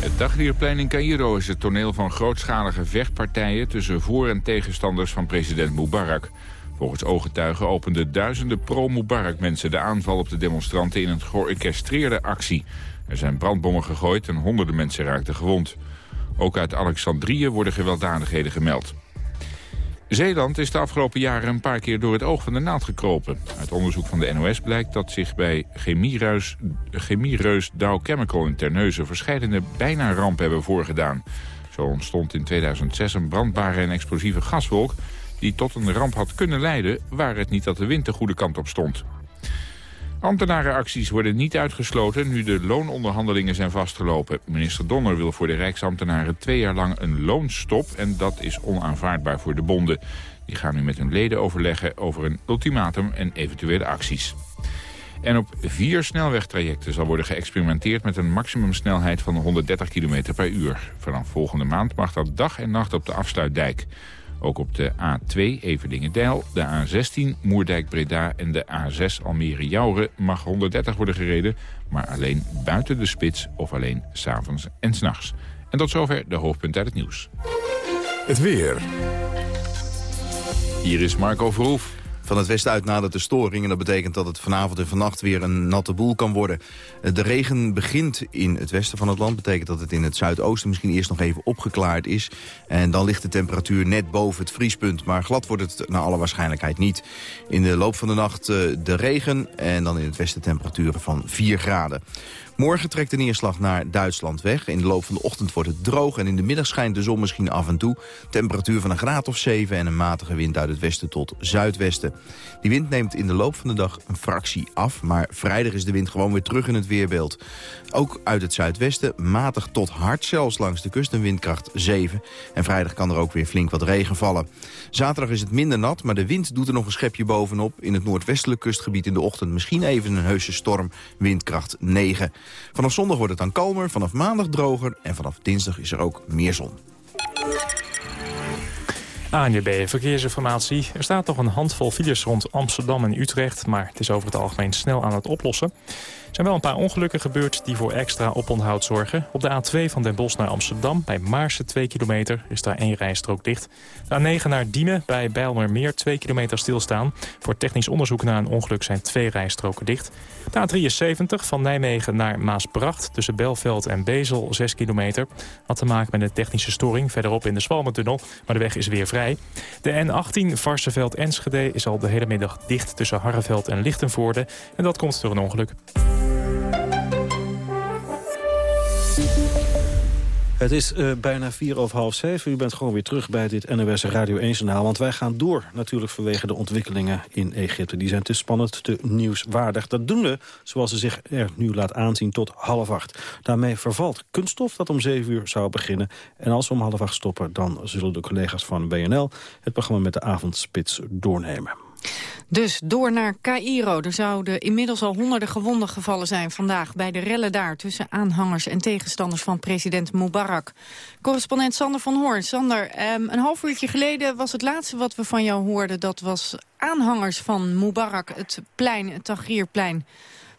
Het Tahrirplein in Cairo is het toneel van grootschalige vechtpartijen... tussen voor- en tegenstanders van president Mubarak. Volgens ooggetuigen openden duizenden pro-Mubarak-mensen... de aanval op de demonstranten in een georchestreerde actie. Er zijn brandbommen gegooid en honderden mensen raakten gewond. Ook uit Alexandrië worden gewelddadigheden gemeld. Zeeland is de afgelopen jaren een paar keer door het oog van de naald gekropen. Uit onderzoek van de NOS blijkt dat zich bij chemiereus, chemiereus Dow Chemical in Terneuzen... verschillende bijna rampen hebben voorgedaan. Zo ontstond in 2006 een brandbare en explosieve gaswolk... die tot een ramp had kunnen leiden, waar het niet dat de wind de goede kant op stond. Ambtenarenacties worden niet uitgesloten nu de loononderhandelingen zijn vastgelopen. Minister Donner wil voor de Rijksambtenaren twee jaar lang een loonstop... en dat is onaanvaardbaar voor de bonden. Die gaan nu met hun leden overleggen over een ultimatum en eventuele acties. En op vier snelwegtrajecten zal worden geëxperimenteerd met een maximumsnelheid van 130 km per uur. Vanaf volgende maand mag dat dag en nacht op de afsluitdijk. Ook op de A2 Everdingen-Dijl, de A16 Moerdijk-Breda en de A6 Almere-Jouren mag 130 worden gereden, maar alleen buiten de spits of alleen s'avonds en s'nachts. En tot zover de hoofdpunt uit het nieuws. Het weer. Hier is Marco Verhoef. Van het westen uit nadert de storing en dat betekent dat het vanavond en vannacht weer een natte boel kan worden. De regen begint in het westen van het land. betekent dat het in het zuidoosten misschien eerst nog even opgeklaard is. En dan ligt de temperatuur net boven het vriespunt. Maar glad wordt het naar alle waarschijnlijkheid niet. In de loop van de nacht eh, de regen en dan in het westen temperaturen van 4 graden. Morgen trekt de neerslag naar Duitsland weg. In de loop van de ochtend wordt het droog en in de middag schijnt de zon misschien af en toe. Temperatuur van een graad of 7 en een matige wind uit het westen tot zuidwesten. Die wind neemt in de loop van de dag een fractie af, maar vrijdag is de wind gewoon weer terug in het weerbeeld. Ook uit het zuidwesten, matig tot hard zelfs langs de kust een windkracht 7. En vrijdag kan er ook weer flink wat regen vallen. Zaterdag is het minder nat, maar de wind doet er nog een schepje bovenop. In het noordwestelijk kustgebied in de ochtend misschien even een heuse storm, windkracht 9. Vanaf zondag wordt het dan kalmer, vanaf maandag droger en vanaf dinsdag is er ook meer zon. ANJB Verkeersinformatie. Er staat nog een handvol files rond Amsterdam en Utrecht... maar het is over het algemeen snel aan het oplossen. Zijn wel een paar ongelukken gebeurd die voor extra oponthoud zorgen. Op de A2 van Den Bosch naar Amsterdam, bij Maarsen 2 kilometer, is daar één rijstrook dicht. De A9 naar Diemen, bij Bijlmermeer 2 kilometer stilstaan. Voor technisch onderzoek naar een ongeluk zijn twee rijstroken dicht. De A73 van Nijmegen naar Maasbracht, tussen Belveld en Bezel 6 kilometer. Had te maken met een technische storing verderop in de Zwalmentunnel, maar de weg is weer vrij. De N18 Varsenveld-Enschede is al de hele middag dicht tussen Harreveld en Lichtenvoorde. En dat komt door een ongeluk. Het is uh, bijna vier over half zeven. U bent gewoon weer terug bij dit NOS Radio 1-journaal. Want wij gaan door, natuurlijk vanwege de ontwikkelingen in Egypte. Die zijn te spannend, te nieuwswaardig. Dat doen we, zoals ze zich er nu laat aanzien, tot half acht. Daarmee vervalt kunststof dat om zeven uur zou beginnen. En als we om half acht stoppen, dan zullen de collega's van BNL... het programma met de avondspits doornemen. Dus door naar Cairo. Er zouden inmiddels al honderden gewonden gevallen zijn vandaag... bij de rellen daar tussen aanhangers en tegenstanders van president Mubarak. Correspondent Sander van Hoorn. Sander, um, een half uurtje geleden was het laatste wat we van jou hoorden... dat was aanhangers van Mubarak het plein, het Tahrirplein,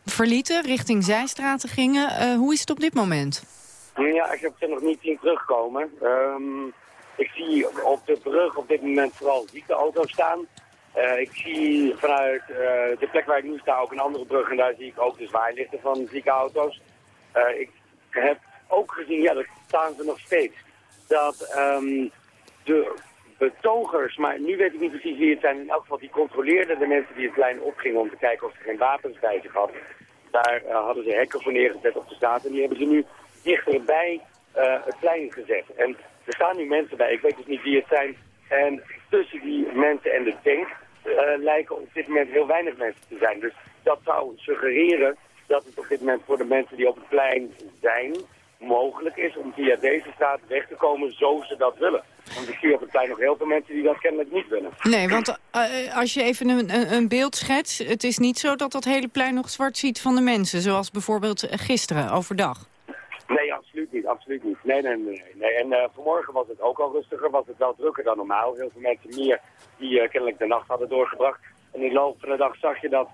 verlieten... richting Zijstraten gingen. Uh, hoe is het op dit moment? Ja, ik heb het nog niet zien terugkomen. Um, ik zie op de brug op dit moment vooral ziekenauto's staan... Uh, ik zie vanuit uh, de plek waar ik nu sta ook een andere brug en daar zie ik ook de zwaailichten van ziekenauto's. Uh, ik heb ook gezien, ja, daar staan ze nog steeds, dat um, de betogers, maar nu weet ik niet precies wie het zijn, in elk geval die controleerden de mensen die het plein opgingen om te kijken of ze geen wapens bij zich hadden. Daar hadden ze hekken voor neergezet op de straat en die hebben ze nu dichterbij het plein gezet. En er staan nu mensen bij, ik weet dus niet wie het zijn, en tussen die mensen en de tank lijken op dit moment heel weinig mensen te zijn. Dus dat zou suggereren dat het op dit moment voor de mensen die op het plein zijn mogelijk is om via deze straat weg te komen zo ze dat willen. Want ik zie op het plein nog heel veel mensen die dat kennelijk niet willen. Nee, want uh, als je even een, een, beeld schetst... het is niet zo dat dat hele plein nog zwart ziet van de mensen... zoals bijvoorbeeld gisteren, overdag. Nee, absoluut niet. Absoluut niet. Nee, nee, nee. En uh, vanmorgen was het ook al rustiger, was het wel drukker dan normaal. Heel veel mensen meer die uh, kennelijk de nacht hadden doorgebracht. En in de loop van de dag zag je dat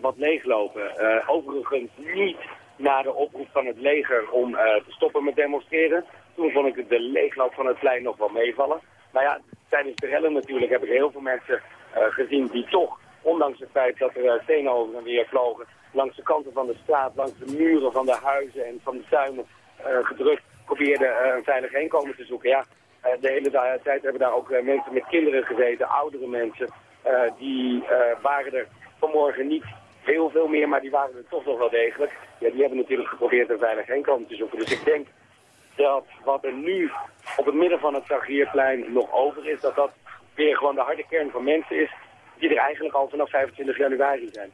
wat leeglopen. overigens niet na de oproep van het leger om eh, te stoppen met demonstreren. Toen vond ik de leegloop van het plein nog wel meevallen. Nou ja, tijdens de rellen natuurlijk heb ik heel veel mensen gezien die toch, ondanks het feit dat er stenen over en weer vlogen, langs de kanten van de straat, langs de muren van de huizen en van de tuinen gedrukt, probeerden een veilig heenkomen te zoeken. Ja, de hele tijd hebben daar ook mensen met kinderen gezeten, oudere mensen. die waren er vanmorgen niet heel veel meer, maar die waren er toch nog wel degelijk. Ja, die hebben natuurlijk geprobeerd een veilig heenkomen te zoeken. Dus ik denk dat wat er nu op het midden van het Zagrierplein nog over is, dat dat weer gewoon de harde kern van mensen is die er eigenlijk al vanaf 25 januari zijn.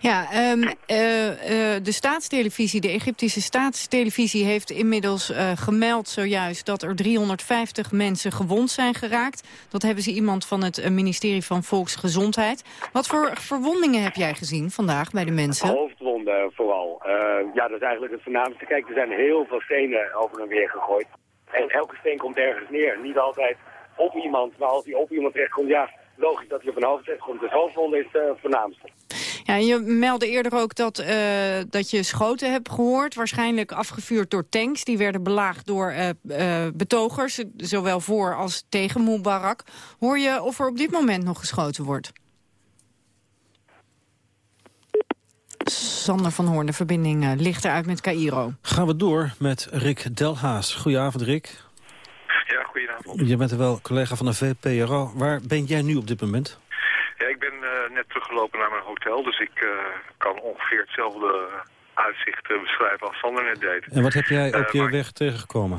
Ja, um, uh, uh, de staatstelevisie, de Egyptische staatstelevisie heeft inmiddels uh, gemeld zojuist dat er 350 mensen gewond zijn geraakt. Dat hebben ze iemand van het ministerie van Volksgezondheid. Wat voor verwondingen heb jij gezien vandaag bij de mensen? Hoofdwonden vooral. ja, dat is eigenlijk het voornaamste. Kijk, er zijn heel veel stenen over en weer gegooid. En elke steen komt ergens neer. Niet altijd op iemand, maar als hij op iemand terechtkomt, ja, logisch dat hij op een hoofd terechtkomt. Dus hoofdwonden is het voornaamste. Ja, je meldde eerder ook dat, uh, dat je schoten hebt gehoord. Waarschijnlijk afgevuurd door tanks. Die werden belaagd door uh, uh, betogers. Zowel voor als tegen Mubarak. Hoor je of er op dit moment nog geschoten wordt? Sander van Hoorn, de verbinding ligt eruit met Cairo. Gaan we door met Rick Delhaas. Goedenavond, Rick. Ja, goedenavond. Je bent er wel collega van de VPRO. Waar ben jij nu op dit moment? Ja, ik ben net teruggelopen naar mijn hotel, dus ik uh, kan ongeveer hetzelfde uitzicht uh, beschrijven als Sander net deed. En wat heb jij op je maar... weg tegengekomen?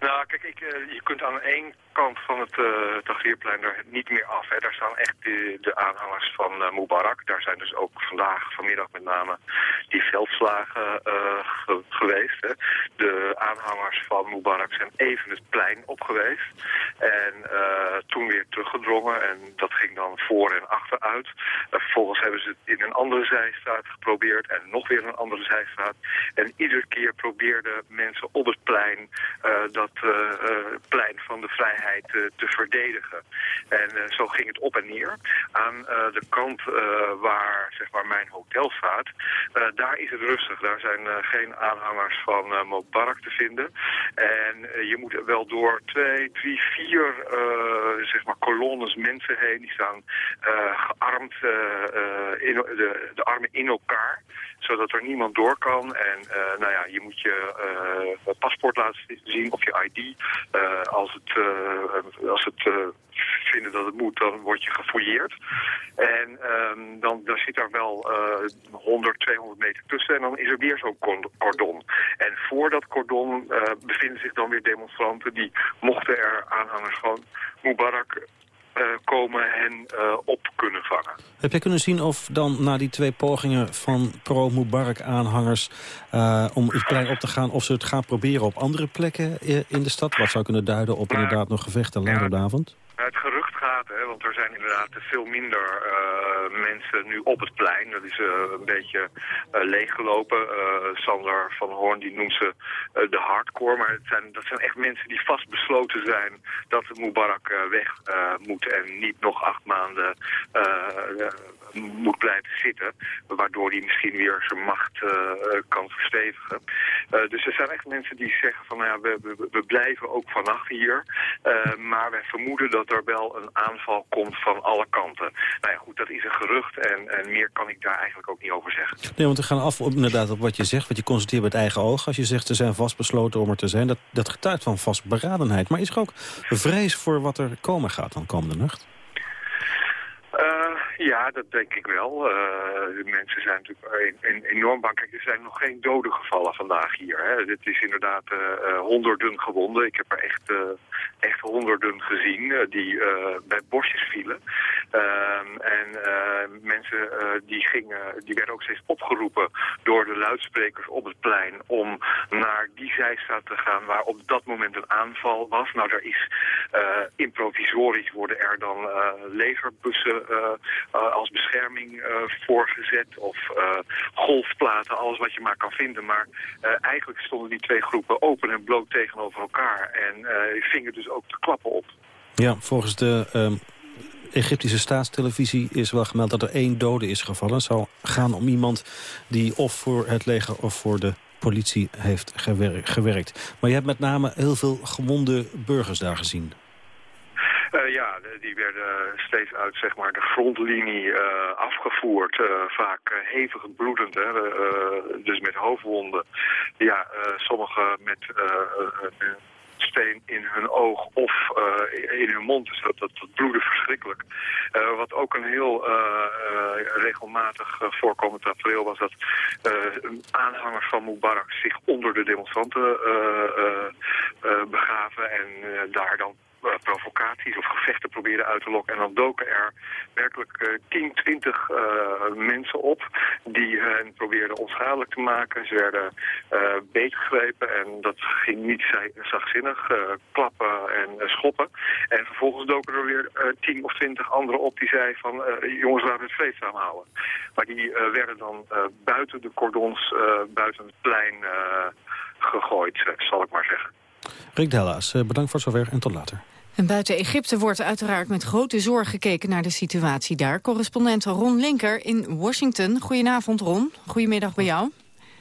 Nou, kijk, ik, je kunt aan één van het uh, Tahrirplein er niet meer af. Hè. Daar staan echt de, aanhangers van uh, Mubarak. Daar zijn dus ook vandaag, vanmiddag met name, die veldslagen ge geweest. Hè. De aanhangers van Mubarak zijn even het plein op geweest. En toen weer teruggedrongen. En dat ging dan voor en achteruit. vervolgens hebben ze het in een andere zijstraat geprobeerd. En nog weer een andere zijstraat. En iedere keer probeerden mensen op het plein dat plein van de vrijheid te, te verdedigen. En uh, zo ging het op en neer. Aan uh, de kant waar zeg maar, mijn hotel staat, daar is het rustig. Daar zijn geen aanhangers van Mubarak te vinden. En je moet wel door twee, drie, vier zeg maar kolonnes mensen heen. Die staan gearmd, in, de, de armen in elkaar zodat er niemand door kan. En nou ja, je moet je paspoort laten zien of je ID. Als het, als het vinden dat het moet, dan word je gefouilleerd. En um, dan, dan zit daar wel 100, 200 meter tussen en dan is er weer zo'n cordon. En voor dat cordon bevinden zich dan weer demonstranten die, mochten er aanhangers van Mubarak komen en uh, op kunnen vangen. Heb jij kunnen zien of dan na die twee pogingen van pro-Mubarak-aanhangers... Uh, om het plein op te gaan, of ze het gaan proberen op andere plekken in de stad? Wat zou kunnen duiden op inderdaad nog gevechten later de avond? Het gerucht gaat, want er zijn inderdaad veel minder uh, mensen nu op het plein. Dat is uh, een beetje uh, leeggelopen. Sander van Hoorn die noemt ze de hardcore. Maar het zijn, dat zijn echt mensen die vastbesloten zijn dat Mubarak weg moet en niet nog acht maanden moet blijven zitten. Waardoor hij misschien weer zijn macht uh, kan verstevigen. Uh, dus er zijn echt mensen die zeggen van nou ja, we, we, we blijven ook vannacht hier. Maar wij vermoeden dat er wel een aanval komt van alle kanten. Nou ja goed, dat is een gerucht en, en meer kan ik daar eigenlijk ook niet over zeggen. Nee, want we gaan af op, inderdaad op wat je zegt. Wat je constateert met eigen oog. Als je zegt ze zijn vastbesloten om er te zijn. Dat, dat getuigt van vastberadenheid. Maar is er ook vrees voor wat er komen gaat dan komende nacht? Ja, dat denk ik wel. de mensen zijn natuurlijk enorm bang. Kijk, er zijn nog geen doden gevallen vandaag hier. Hè. Het is inderdaad honderden gewonden. Ik heb er echt, echt honderden gezien die bij bosjes vielen. Ehm, en mensen die, gingen, die werden ook steeds opgeroepen door de luidsprekers op het plein om naar die zijstraat te gaan waar op dat moment een aanval was. Nou, daar is uh, improvisorisch worden er dan uh, legerbussen uh, als bescherming voorgezet of golfplaten, alles wat je maar kan vinden. Maar eigenlijk stonden die twee groepen open en bloot tegenover elkaar en vingen dus ook de klappen op. Ja, volgens de ehm, Egyptische staatstelevisie is wel gemeld dat er één dode is gevallen. Het zou gaan om iemand die of voor het leger of voor de politie heeft gewerkt. Maar je hebt met name heel veel gewonde burgers daar gezien. Uh, ja, die werden steeds uit zeg maar, de frontlinie uh, afgevoerd. Vaak hevig bloedend, hè, dus met hoofdwonden. Ja, sommigen met steen in hun oog of in hun mond. Dus dat, dat, dat bloedde verschrikkelijk. Wat ook een heel regelmatig voorkomend tafereel was dat aanhangers van Mubarak zich onder de demonstranten begaven en daar dan provocaties of gevechten probeerden uit te lokken. En dan doken er werkelijk uh, 10, 20 uh, mensen op die hen probeerden onschadelijk te maken. Ze werden beetgegrepen en dat ging niet zachtzinnig, klappen en schoppen. En vervolgens doken er weer 10 of 20 anderen op die zeiden van jongens laten we het vreedzaam houden. Maar die werden dan buiten de cordons, buiten het plein gegooid, zal ik maar zeggen. Rick Dellaas, bedankt voor zover en tot later. En buiten Egypte wordt uiteraard met grote zorg gekeken naar de situatie daar. Correspondent Ron Linker in Washington. Goedenavond Ron, goedemiddag bij jou.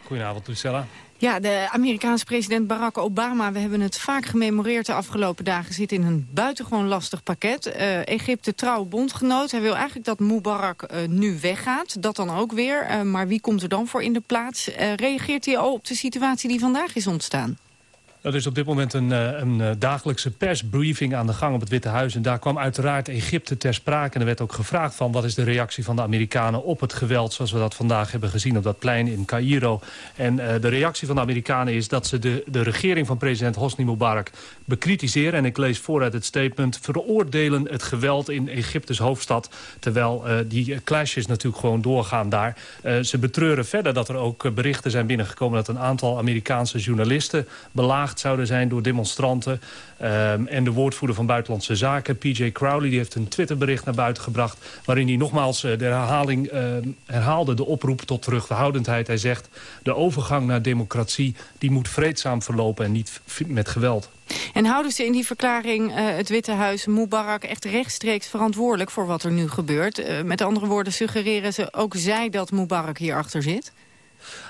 Goedenavond Lucella. Ja, de Amerikaanse president Barack Obama, we hebben het vaak gememoreerd de afgelopen dagen, zit in een buitengewoon lastig pakket. Uh, Egypte trouw bondgenoot. Hij wil eigenlijk dat Mubarak uh, nu weggaat. Dat dan ook weer. Uh, maar wie komt er dan voor in de plaats? reageert hij al op de situatie die vandaag is ontstaan? Er is op dit moment een, eh, een, eh, dagelijkse persbriefing aan de gang op het Witte Huis. En daar kwam uiteraard Egypte ter sprake. En er werd ook gevraagd van wat is de reactie van de Amerikanen op het geweld... zoals we dat vandaag hebben gezien op dat plein in Cairo. En uh, de reactie van de Amerikanen is dat ze de, de regering van president Hosni Mubarak bekritiseren. En ik lees vooruit het statement... veroordelen het geweld in Egyptes hoofdstad... terwijl die clashes natuurlijk gewoon doorgaan daar. Ze betreuren verder dat er ook berichten zijn binnengekomen... dat een aantal Amerikaanse journalisten belaagd zouden zijn door demonstranten. Um, en de woordvoerder van Buitenlandse Zaken, PJ Crowley... die heeft een Twitterbericht naar buiten gebracht... waarin hij nogmaals uh, de herhaling uh, herhaalde de oproep tot terughoudendheid. Hij zegt, de overgang naar democratie die moet vreedzaam verlopen... en niet met geweld. En houden ze in die verklaring uh, het Witte Huis Mubarak echt rechtstreeks verantwoordelijk voor wat er nu gebeurt? Uh, met andere woorden suggereren ze ook zij dat Mubarak hierachter zit?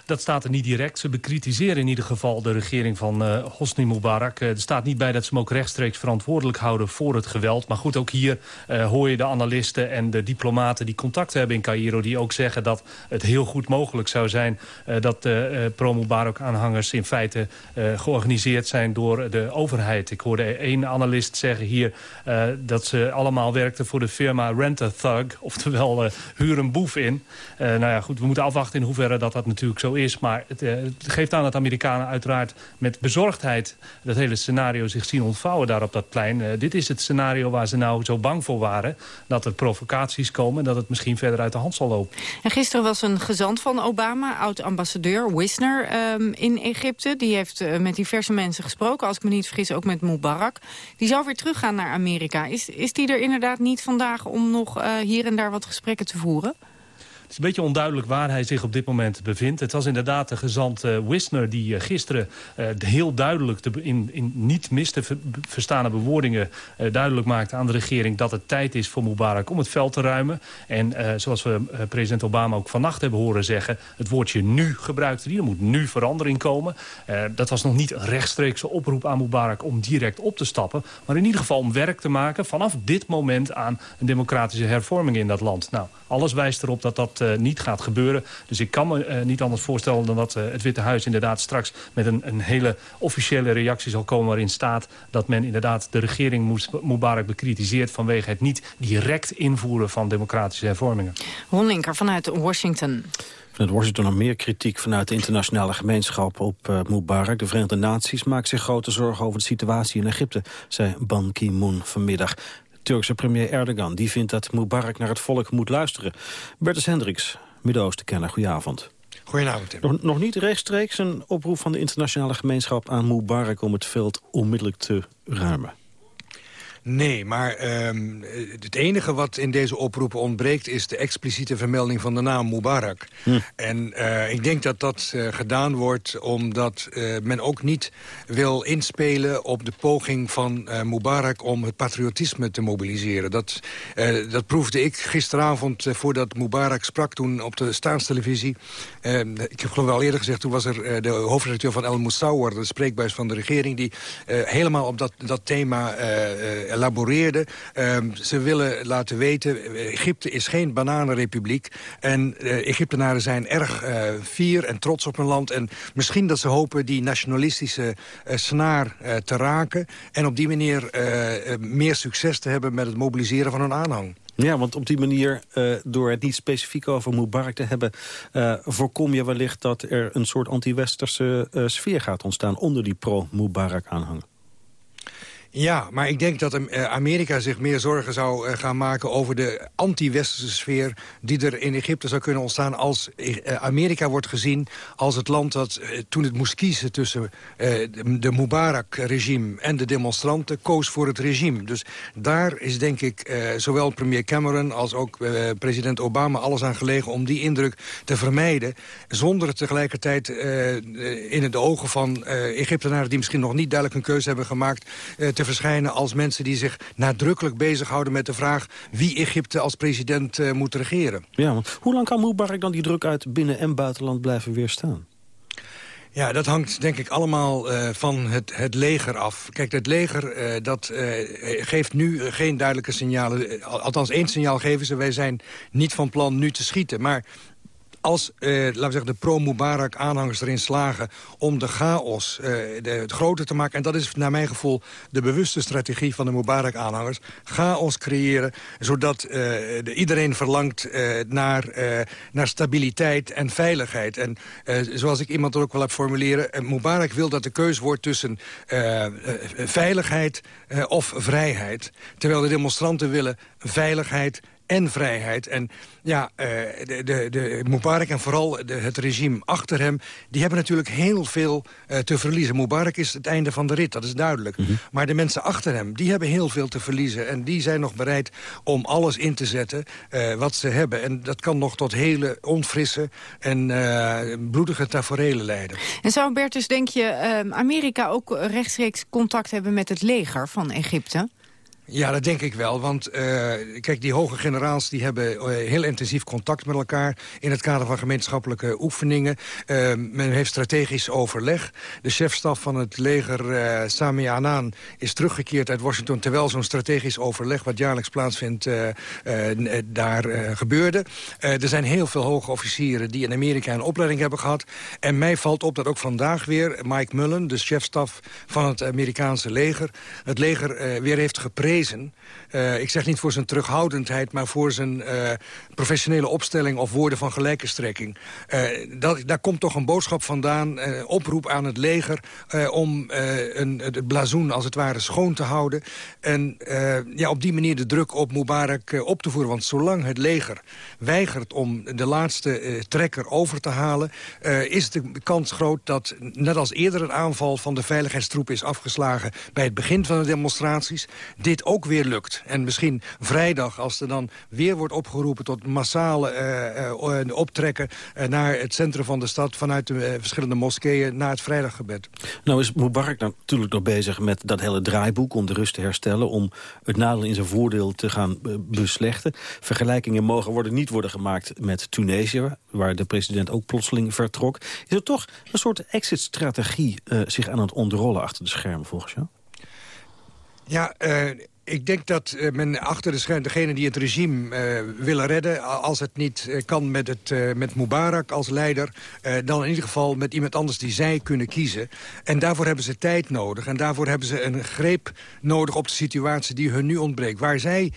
Dat staat er niet direct. Ze bekritiseren in ieder geval de regering van uh, Hosni Mubarak. Uh, er staat niet bij dat ze hem ook rechtstreeks verantwoordelijk houden voor het geweld. Maar goed, ook hier uh, hoor je de analisten en de diplomaten die contact hebben in Cairo... die ook zeggen dat het heel goed mogelijk zou zijn... dat de pro-Mubarak-aanhangers in feite georganiseerd zijn door de overheid. Ik hoorde één analist zeggen hier dat ze allemaal werkten voor de firma Rent a Thug. Oftewel, huur een boef in. nou ja, goed, we moeten afwachten in hoeverre dat dat natuurlijk zo is. Maar het, uh, het, geeft aan dat Amerikanen uiteraard met bezorgdheid... dat hele scenario zich zien ontvouwen daar op dat plein. Uh, dit is het scenario waar ze nou zo bang voor waren. Dat er provocaties komen en dat het misschien verder uit de hand zal lopen. En gisteren was een gezant van Obama, oud-ambassadeur Wisner um, in Egypte. Die heeft uh, met diverse mensen gesproken, als ik me niet vergis ook met Mubarak. Die zou weer teruggaan naar Amerika. Is, is die er inderdaad niet vandaag om nog hier en daar wat gesprekken te voeren? Het is een beetje onduidelijk waar hij zich op dit moment bevindt. Het was inderdaad de gezant uh, Wisner die uh, gisteren uh, heel duidelijk... De, in, in niet mis te verstaande bewoordingen duidelijk maakte aan de regering... dat het tijd is voor Mubarak om het veld te ruimen. En zoals we president Obama ook vannacht hebben horen zeggen... het woordje nu gebruikt hij. Er moet nu verandering komen. dat was nog niet een rechtstreekse oproep aan Mubarak om direct op te stappen. Maar in ieder geval om werk te maken vanaf dit moment aan een democratische hervorming in dat land. Nou, alles wijst erop dat dat dat niet gaat gebeuren. Dus ik kan me niet anders voorstellen dan dat het Witte Huis inderdaad straks met een, een hele officiële reactie zal komen waarin staat dat men inderdaad de regering Mubarak bekritiseert vanwege het niet direct invoeren van democratische hervormingen. Ron Linker vanuit Washington. Vanuit Washington nog meer kritiek vanuit de internationale gemeenschap op uh, Mubarak. De Verenigde Naties maakt zich grote zorgen over de situatie in Egypte, zei Ban Ki-moon vanmiddag. Turkse premier Erdogan die vindt dat Mubarak naar het volk moet luisteren. Bertus Hendricks, Midden-Oosten kenner, goedenavond. Goedenavond, Tim. Nog, nog, niet rechtstreeks een oproep van de internationale gemeenschap aan Mubarak om het veld onmiddellijk te ruimen. Nee, maar um, het enige wat in deze oproepen ontbreekt... is de expliciete vermelding van de naam Mubarak. Hm. En uh, ik denk dat dat uh, gedaan wordt omdat uh, men ook niet wil inspelen... op de poging van Mubarak om het patriotisme te mobiliseren. Dat, dat proefde ik gisteravond voordat Mubarak sprak toen op de staatstelevisie. Ehm, ik heb geloof wel eerder gezegd, toen was er de hoofdredacteur van El Moussauer... de spreekbuis van de regering, die helemaal op dat, dat thema Um, ze willen laten weten, Egypte is geen bananenrepubliek. En uh, Egyptenaren zijn erg uh, fier en trots op hun land. En misschien dat ze hopen die nationalistische uh, snaar te raken. En op die manier meer succes te hebben met het mobiliseren van hun aanhang. Ja, want op die manier, door het niet specifiek over Mubarak te hebben... Voorkom je wellicht dat er een soort anti-westerse sfeer gaat ontstaan... onder die pro-Mubarak aanhang. Ja, maar ik denk dat eh, Amerika zich meer zorgen zou eh, gaan maken... over de anti-westerse sfeer die er in Egypte zou kunnen ontstaan... als eh, Amerika wordt gezien als het land dat toen het moest kiezen... tussen de Mubarak-regime en de demonstranten... koos voor het regime. Dus daar is denk ik zowel premier Cameron als ook president Obama... alles aan gelegen om die indruk te vermijden... zonder tegelijkertijd in de ogen van Egyptenaren... die misschien nog niet duidelijk een keuze hebben gemaakt... te verschijnen als mensen die zich nadrukkelijk bezighouden met de vraag wie Egypte als president uh, moet regeren. Ja, want hoe lang kan Mubarak dan die druk uit binnen- en buitenland blijven weerstaan? Ja, dat hangt denk ik allemaal uh, van het, het leger af. Kijk, het leger uh, dat, uh, geeft nu geen duidelijke signalen. Althans, één signaal geven ze. Wij zijn niet van plan nu te schieten. Maar als eh, laten we zeggen, de pro-Mubarak-aanhangers erin slagen... om de chaos eh, de, groter te maken... en dat is naar mijn gevoel de bewuste strategie van de Mubarak-aanhangers... chaos creëren, zodat eh, de, iedereen verlangt eh, naar, eh, naar stabiliteit en veiligheid. En eh, zoals ik iemand ook wel heb formuleren... Mubarak wil dat de keus wordt tussen veiligheid of vrijheid. Terwijl de demonstranten willen veiligheid en vrijheid. En ja, uh, de, de, de Mubarak en vooral de, het regime achter hem... die hebben natuurlijk heel veel uh, te verliezen. Mubarak is het einde van de rit, dat is duidelijk. Mm -hmm. Maar de mensen achter hem, die hebben heel veel te verliezen. En die zijn nog bereid om alles in te zetten uh, wat ze hebben. En dat kan nog tot hele onfrisse en bloedige taferelen leiden. En zou Bertus, denk je, Amerika ook rechtstreeks contact hebben met het leger van Egypte? Ja, dat denk ik wel. Want uh, kijk, die hoge generaals die hebben uh, heel intensief contact met elkaar... in het kader van gemeenschappelijke oefeningen. Uh, men heeft strategisch overleg. De chefstaf van het leger, Sami Anan, is teruggekeerd uit Washington... terwijl zo'n strategisch overleg, wat jaarlijks plaatsvindt, daar gebeurde. er zijn heel veel hoge officieren die in Amerika een opleiding hebben gehad. En mij valt op dat ook vandaag weer Mike Mullen, de chefstaf van het Amerikaanse leger... het leger weer heeft geprezen uh, ik zeg niet voor zijn terughoudendheid, maar voor zijn uh, professionele opstelling of woorden van gelijke strekking. Uh, dat, daar komt toch een boodschap vandaan, oproep aan het leger om een, het blazoen als het ware schoon te houden. En ja, op die manier de druk op Mubarak op te voeren. Want zolang het leger weigert om de laatste trekker over te halen, is de kans groot dat, net als eerder een aanval van de veiligheidstroep is afgeslagen bij het begin van de demonstraties, dit ook weer lukt. En misschien vrijdag, als er dan weer wordt opgeroepen... tot massale uh, uh, optrekken naar het centrum van de stad... vanuit de verschillende moskeeën naar het vrijdaggebed. Nou is Mubarak natuurlijk nog bezig met dat hele draaiboek... om de rust te herstellen, om het nadeel in zijn voordeel te gaan beslechten. Vergelijkingen mogen worden, niet worden gemaakt met Tunesië... waar de president ook plotseling vertrok. Is er toch een soort exit-strategie zich aan het ontrollen achter de schermen volgens jou? Ja, uh, ik denk dat uh, men achter de scherm, degene die het regime uh, willen redden... als het niet uh, kan met, het, met Mubarak als leider... dan in ieder geval met iemand anders die zij kunnen kiezen. En daarvoor hebben ze tijd nodig. En daarvoor hebben ze een greep nodig op de situatie die hun nu ontbreekt. Waar zij,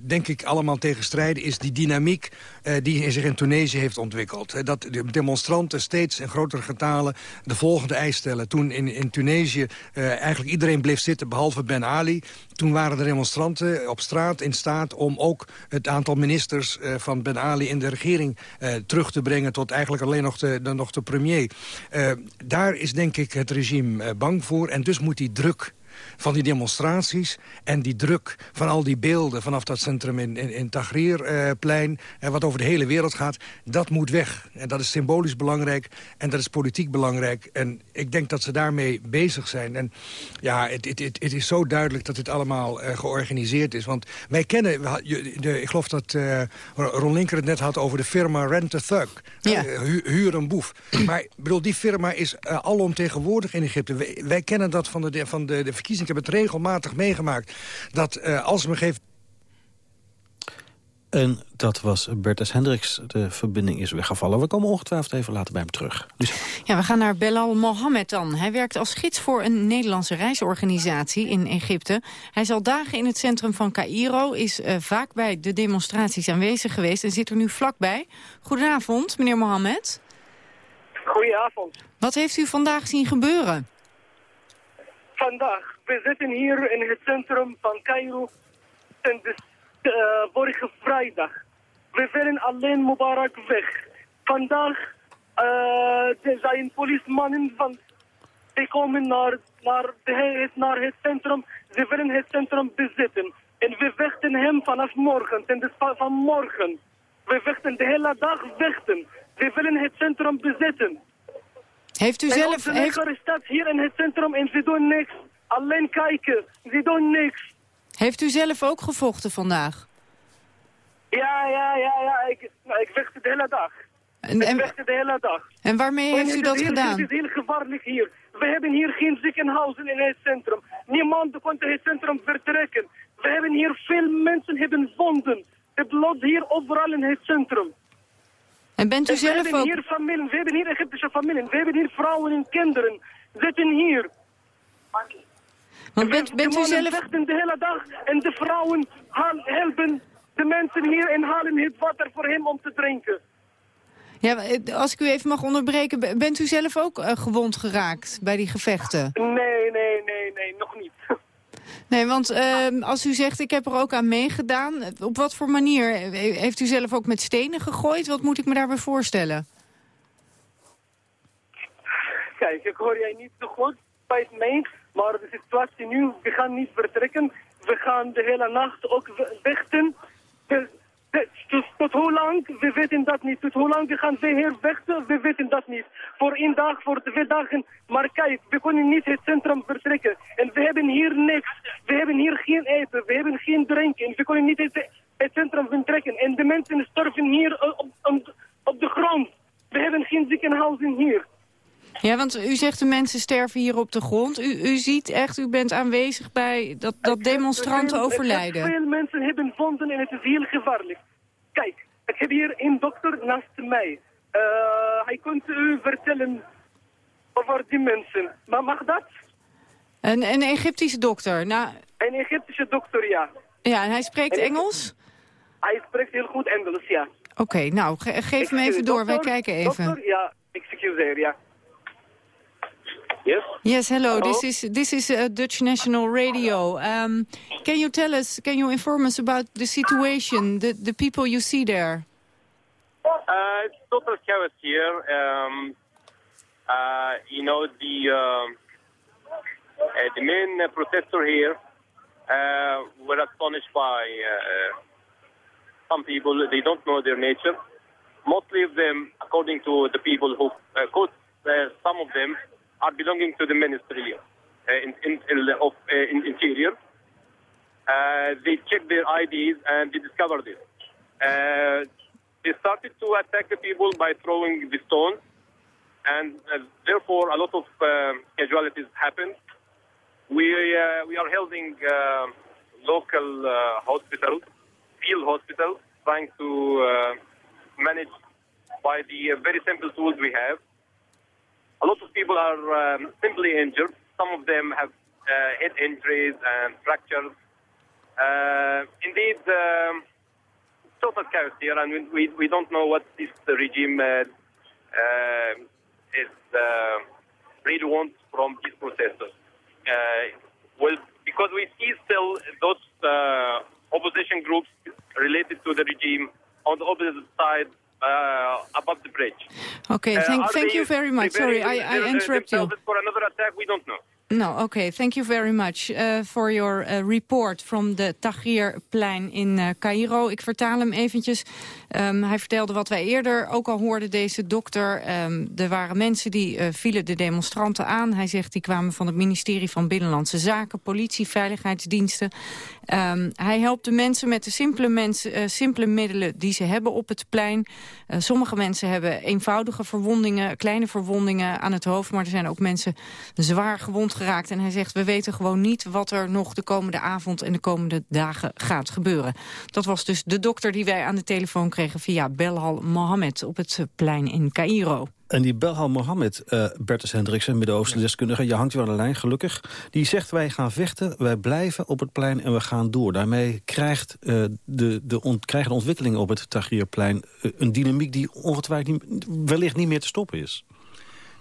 denk ik, allemaal tegen strijden... is die dynamiek die zich in Tunesië heeft ontwikkeld. dat de demonstranten steeds in grotere getalen de volgende eis stellen. Toen in, in Tunesië eigenlijk iedereen bleef zitten, behalve Ben Ali... Toen waren de demonstranten op straat in staat om ook het aantal ministers uh, van Ben Ali in de regering uh, terug te brengen tot eigenlijk alleen nog de, nog de premier. Uh, daar is denk ik het regime bang voor en dus moet die druk van die demonstraties en die druk van al die beelden... vanaf dat centrum in, in, in Tahrirplein, en wat over de hele wereld gaat... dat moet weg. En dat is symbolisch belangrijk en dat is politiek belangrijk. En ik denk dat ze daarmee bezig zijn. En ja, het, het, het, het is zo duidelijk dat dit allemaal uh, georganiseerd is. Want wij kennen, de, ik geloof dat uh, Ron Linker het net had over de firma Rent a Thug. Ja. Uh, hu, huur een boef. maar bedoel, die firma is alomtegenwoordig in Egypte. Wij, wij, kennen dat van de, van de, de verkiezingen ik heb het regelmatig meegemaakt. Dat uh, als me geeft... En dat was Bertus Hendricks. De verbinding is weggevallen. We komen ongetwijfeld even later bij hem terug. Dus... Ja, we gaan naar Belal Mohammed dan. Hij werkt als gids voor een Nederlandse reisorganisatie in Egypte. Hij is al dagen in het centrum van Cairo, is uh, vaak bij de demonstraties aanwezig geweest... en zit er nu vlakbij. Goedenavond, meneer Mohammed. Goedenavond. Wat heeft u vandaag zien gebeuren? Vandaag we zitten hier in het centrum van Cairo en de, uh, vorige vrijdag. We willen alleen Mubarak weg. Vandaag uh, zijn politiemannen van die komen naar, naar, de, naar het centrum. Ze willen het centrum bezitten. En we vechten hem vanaf morgen, ten de van morgen. We vechten de hele dag vechten. We willen het centrum bezitten. Heeft u zelf... En onze heeft... staat hier in het centrum en ze doen niks. Alleen kijken. Ze doen niks. Heeft u zelf ook gevochten vandaag? Ja, ja, ja, ja. Ik, nou, ik vecht de hele dag. En, ik vecht de hele dag. En waarmee heeft u dat gedaan? Het is heel gevaarlijk hier. We hebben hier geen ziekenhuizen in het centrum. Niemand kon het centrum vertrekken. We hebben hier veel mensen hebben vonden. Het bloed hier overal in het centrum. En bent u zelf we hebben Hier familie, we hebben hier Egyptische familie. We hebben hier vrouwen en kinderen. Zitten hier. Want bent, bent u zelf... vechten de hele dag en de vrouwen helpen de mensen hier en halen het water voor hem om te drinken. Ja, als ik u even mag onderbreken, bent u zelf ook uh, gewond geraakt bij die gevechten? Nee, nee, nee, nee, nog niet. Nee, want uh, als u zegt, ik heb er ook aan meegedaan, op wat voor manier? Heeft u zelf ook met stenen gegooid? Wat moet ik me daarbij voorstellen? Kijk, ik hoor jij niet zo goed bij het mee. Maar de situatie nu, we gaan niet vertrekken. We gaan de hele nacht ook vechten. Dus tot hoe lang? We weten dat niet. Tot hoe lang gaan we hier vechten? We weten dat niet. Voor één dag, voor twee dagen. Maar kijk, we kunnen niet het centrum vertrekken. En we hebben hier niks. We hebben hier geen eten. We hebben geen drinken. We kunnen niet het, centrum vertrekken. En de mensen sterven hier op, op, op de grond. We hebben geen ziekenhuizen hier. Ja, want u zegt de mensen sterven hier op de grond. U, u ziet echt, u bent aanwezig bij dat, dat demonstranten overlijden. Veel mensen hebben vonden en het is heel gevaarlijk. Kijk, ik heb hier een dokter naast mij. Uh, hij kunt u vertellen over die mensen. Maar mag dat? Een, een Egyptische dokter? Nou... Een Egyptische dokter, ja. Ja, en hij spreekt Engels? Hij spreekt heel goed Engels, ja. Oké, nou, geef hem even door. Wij kijken even. Dokter, ja, excuseer, ja. Yes. Yes. Hello. hello. This is this is uh, Dutch National Radio. Um, can you tell us? Can you inform us about the situation, the the people you see there? Uh, it's total chaos here. Um, uh, you know the um, uh, the main protester here uh, were astonished by uh, some people. They don't know their nature. Mostly of them, according to the people who quote some of them are belonging to the Ministry uh, in, in, of uh, in Interior. Uh, they checked their IDs and they discovered it. they started to attack the people by throwing the stones, and therefore a lot of casualties happened. We we are holding local uh, hospitals, field hospitals, trying to manage by the very simple tools we have. A lot of people are um, simply injured. Some of them have uh, head injuries and fractures. Uh, indeed, um, total chaos here, and we, we don't know what this regime uh, uh, is uh, really wants from these protesters. Uh, well, because we see still those opposition groups related to the regime on the opposite side uh, above the bridge. Okay, Uh, thank, thank they you very much. Sorry, I, I interrupt you. for another attack? We don't know. No, okay. Thank you very much uh, for your uh, report from de Tahrirplein in uh, Cairo. Ik vertaal hem eventjes. Um, hij vertelde wat wij eerder ook al hoorden, deze dokter. Um, er waren mensen die uh, vielen de demonstranten aan. Hij zegt die kwamen van het ministerie van Binnenlandse Zaken, politie, veiligheidsdiensten. Um, hij helpt de mensen met de simpele, mensen, simpele middelen die ze hebben op het plein. Sommige mensen hebben eenvoudige verwondingen, kleine verwondingen aan het hoofd. Maar er zijn ook mensen zwaar gewond geraakt. En hij zegt, we weten gewoon niet wat er nog de komende avond en de komende dagen gaat gebeuren. Dat was dus de dokter die wij aan de telefoon kregen via Belhal Mohammed op het plein in Cairo. En die Belhal Mohammed, uh, Bertus Hendriksen, Midden-Oosten deskundige... je hangt u aan de lijn, gelukkig. Die zegt, wij gaan vechten, wij blijven op het plein en we gaan door. Daarmee krijgt, uh, de, de krijgen de ontwikkelingen op het Tahrirplein... Uh, een dynamiek die ongetwijfeld wellicht niet meer te stoppen is.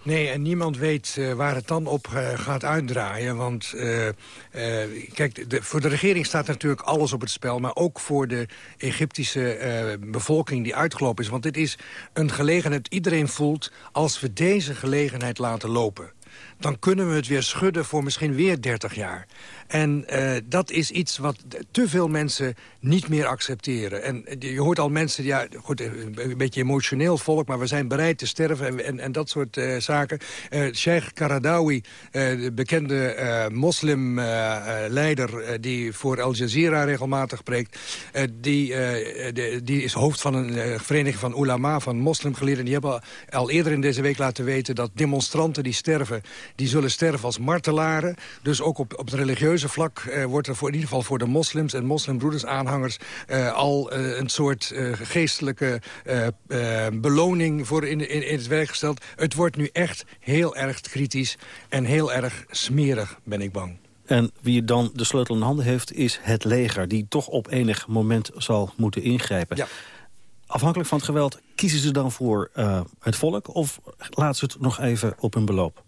Nee, en niemand weet uh, waar het dan op uh, gaat uitdraaien. Want uh, kijk, voor de regering staat natuurlijk alles op het spel... maar ook voor de Egyptische bevolking die uitgelopen is. Want dit is een gelegenheid, iedereen voelt... als we deze gelegenheid laten lopen dan kunnen we het weer schudden voor misschien weer 30 jaar. En uh, dat is iets wat te veel mensen niet meer accepteren. En je hoort al mensen, ja, goed, een beetje emotioneel volk... maar we zijn bereid te sterven en, en, en dat soort zaken. Uh, Sheikh Karadawi, de bekende moslimleider... die voor Al Jazeera regelmatig spreekt... die, die is hoofd van een vereniging van ulama, van moslimgeleerden. Die hebben al eerder in deze week laten weten... dat demonstranten die sterven, die zullen sterven als martelaren. Dus ook op, op het religieuze vlak uh, wordt er voor, in ieder geval voor de moslims en moslimbroeders aanhangers uh, al uh, een soort geestelijke beloning voor in, in, in het werk gesteld. Het wordt nu echt heel erg kritisch en heel erg smerig, ben ik bang. En wie dan de sleutel in handen heeft, is het leger... die toch op enig moment zal moeten ingrijpen. Ja. Afhankelijk van het geweld, kiezen ze dan voor uh, het volk... of laten ze het nog even op hun beloop?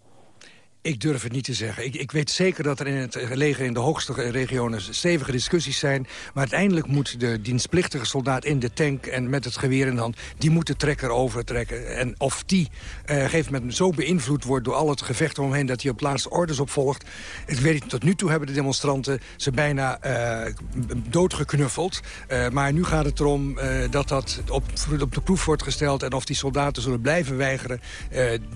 Ik durf het niet te zeggen. Ik, ik, weet zeker dat er in het leger in de hoogste regionen stevige discussies zijn. Maar uiteindelijk moet de dienstplichtige soldaat in de tank en met het geweer in de hand... die moet de trekker overtrekken. En of die uh, gegeven moment zo beïnvloed wordt door al het gevecht omheen... dat hij op laatste orders opvolgt. Ik weet tot nu toe hebben de demonstranten ze bijna uh, doodgeknuffeld. Uh, maar nu gaat het erom dat dat op, op, de proef wordt gesteld... en of die soldaten zullen blijven weigeren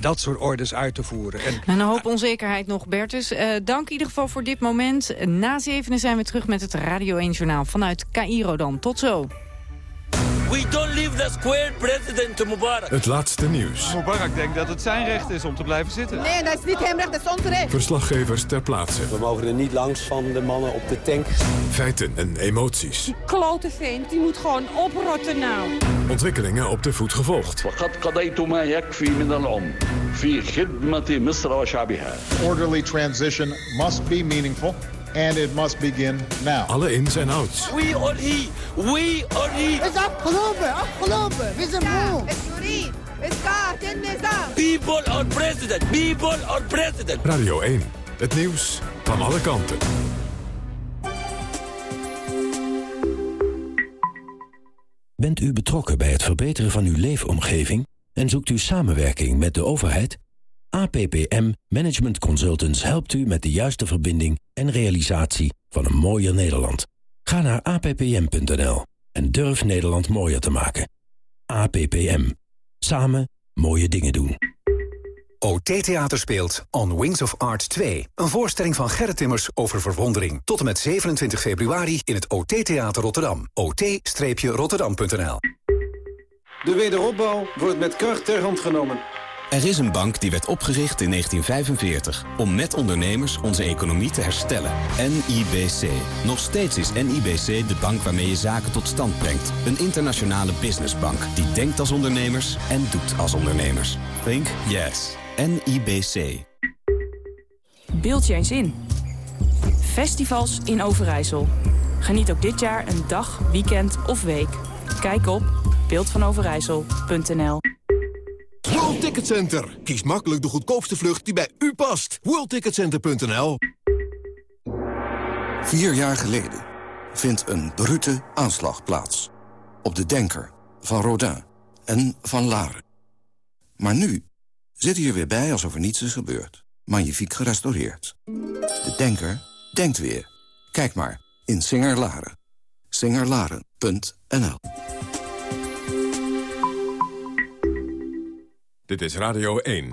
dat soort orders uit te voeren. En, een hoop onzekerheid nog, Bertus. Uh, dank in ieder geval voor dit moment. Na zevenen zijn we terug met het Radio 1 Journaal vanuit Cairo dan. Tot zo. We don't leave the square president Mubarak. Het laatste nieuws. Mubarak denkt dat het zijn recht is om te blijven zitten. Nee, dat is niet hem recht, dat is ons recht. Verslaggevers ter plaatse. We mogen er niet langs van de mannen op de tank. Feiten en emoties. Die klote vent, die moet gewoon oprotten nou. Ontwikkelingen op de voet gevolgd. Orderly transition must be meaningful. And it must begin now. Alle ins en outs. We or he. We or he. Het is afgelopen, afgelopen. We zijn moe. Het is Het gaat in de People or president. People or president. Radio 1. Het nieuws van alle kanten. Bent u betrokken bij het verbeteren van uw leefomgeving en zoekt u samenwerking met de overheid? APPM Management Consultants helpt u met de juiste verbinding en realisatie van een mooier Nederland. Ga naar appm.nl en durf Nederland mooier te maken. APPM. Samen mooie dingen doen. OT Theater speelt On Wings of Art 2. Een voorstelling van Gerrit Timmers over verwondering. Tot en met 27 februari in het OT Theater Rotterdam. ot-rotterdam.nl De wederopbouw wordt met kracht ter hand genomen. Er is een bank die werd opgericht in 1945 om met ondernemers onze economie te herstellen. NIBC. Nog steeds is NIBC de bank waarmee je zaken tot stand brengt. Een internationale businessbank die denkt als ondernemers en doet als ondernemers. Think yes. NIBC. Beeld je eens in. Festivals in Overijssel. Geniet ook dit jaar een dag, weekend of week. Kijk op beeldvanoverijssel.nl World Ticket Center. Kies makkelijk de goedkoopste vlucht die bij u past. WorldTicketCenter.nl Vier jaar geleden vindt een brute aanslag plaats. Op de Denker van Rodin en van Laren. Maar nu zit hij er weer bij alsof er niets is gebeurd. Magnifiek gerestaureerd. De Denker denkt weer. Kijk maar in Singer-Laren. Singerlaren.nl Dit is Radio 1.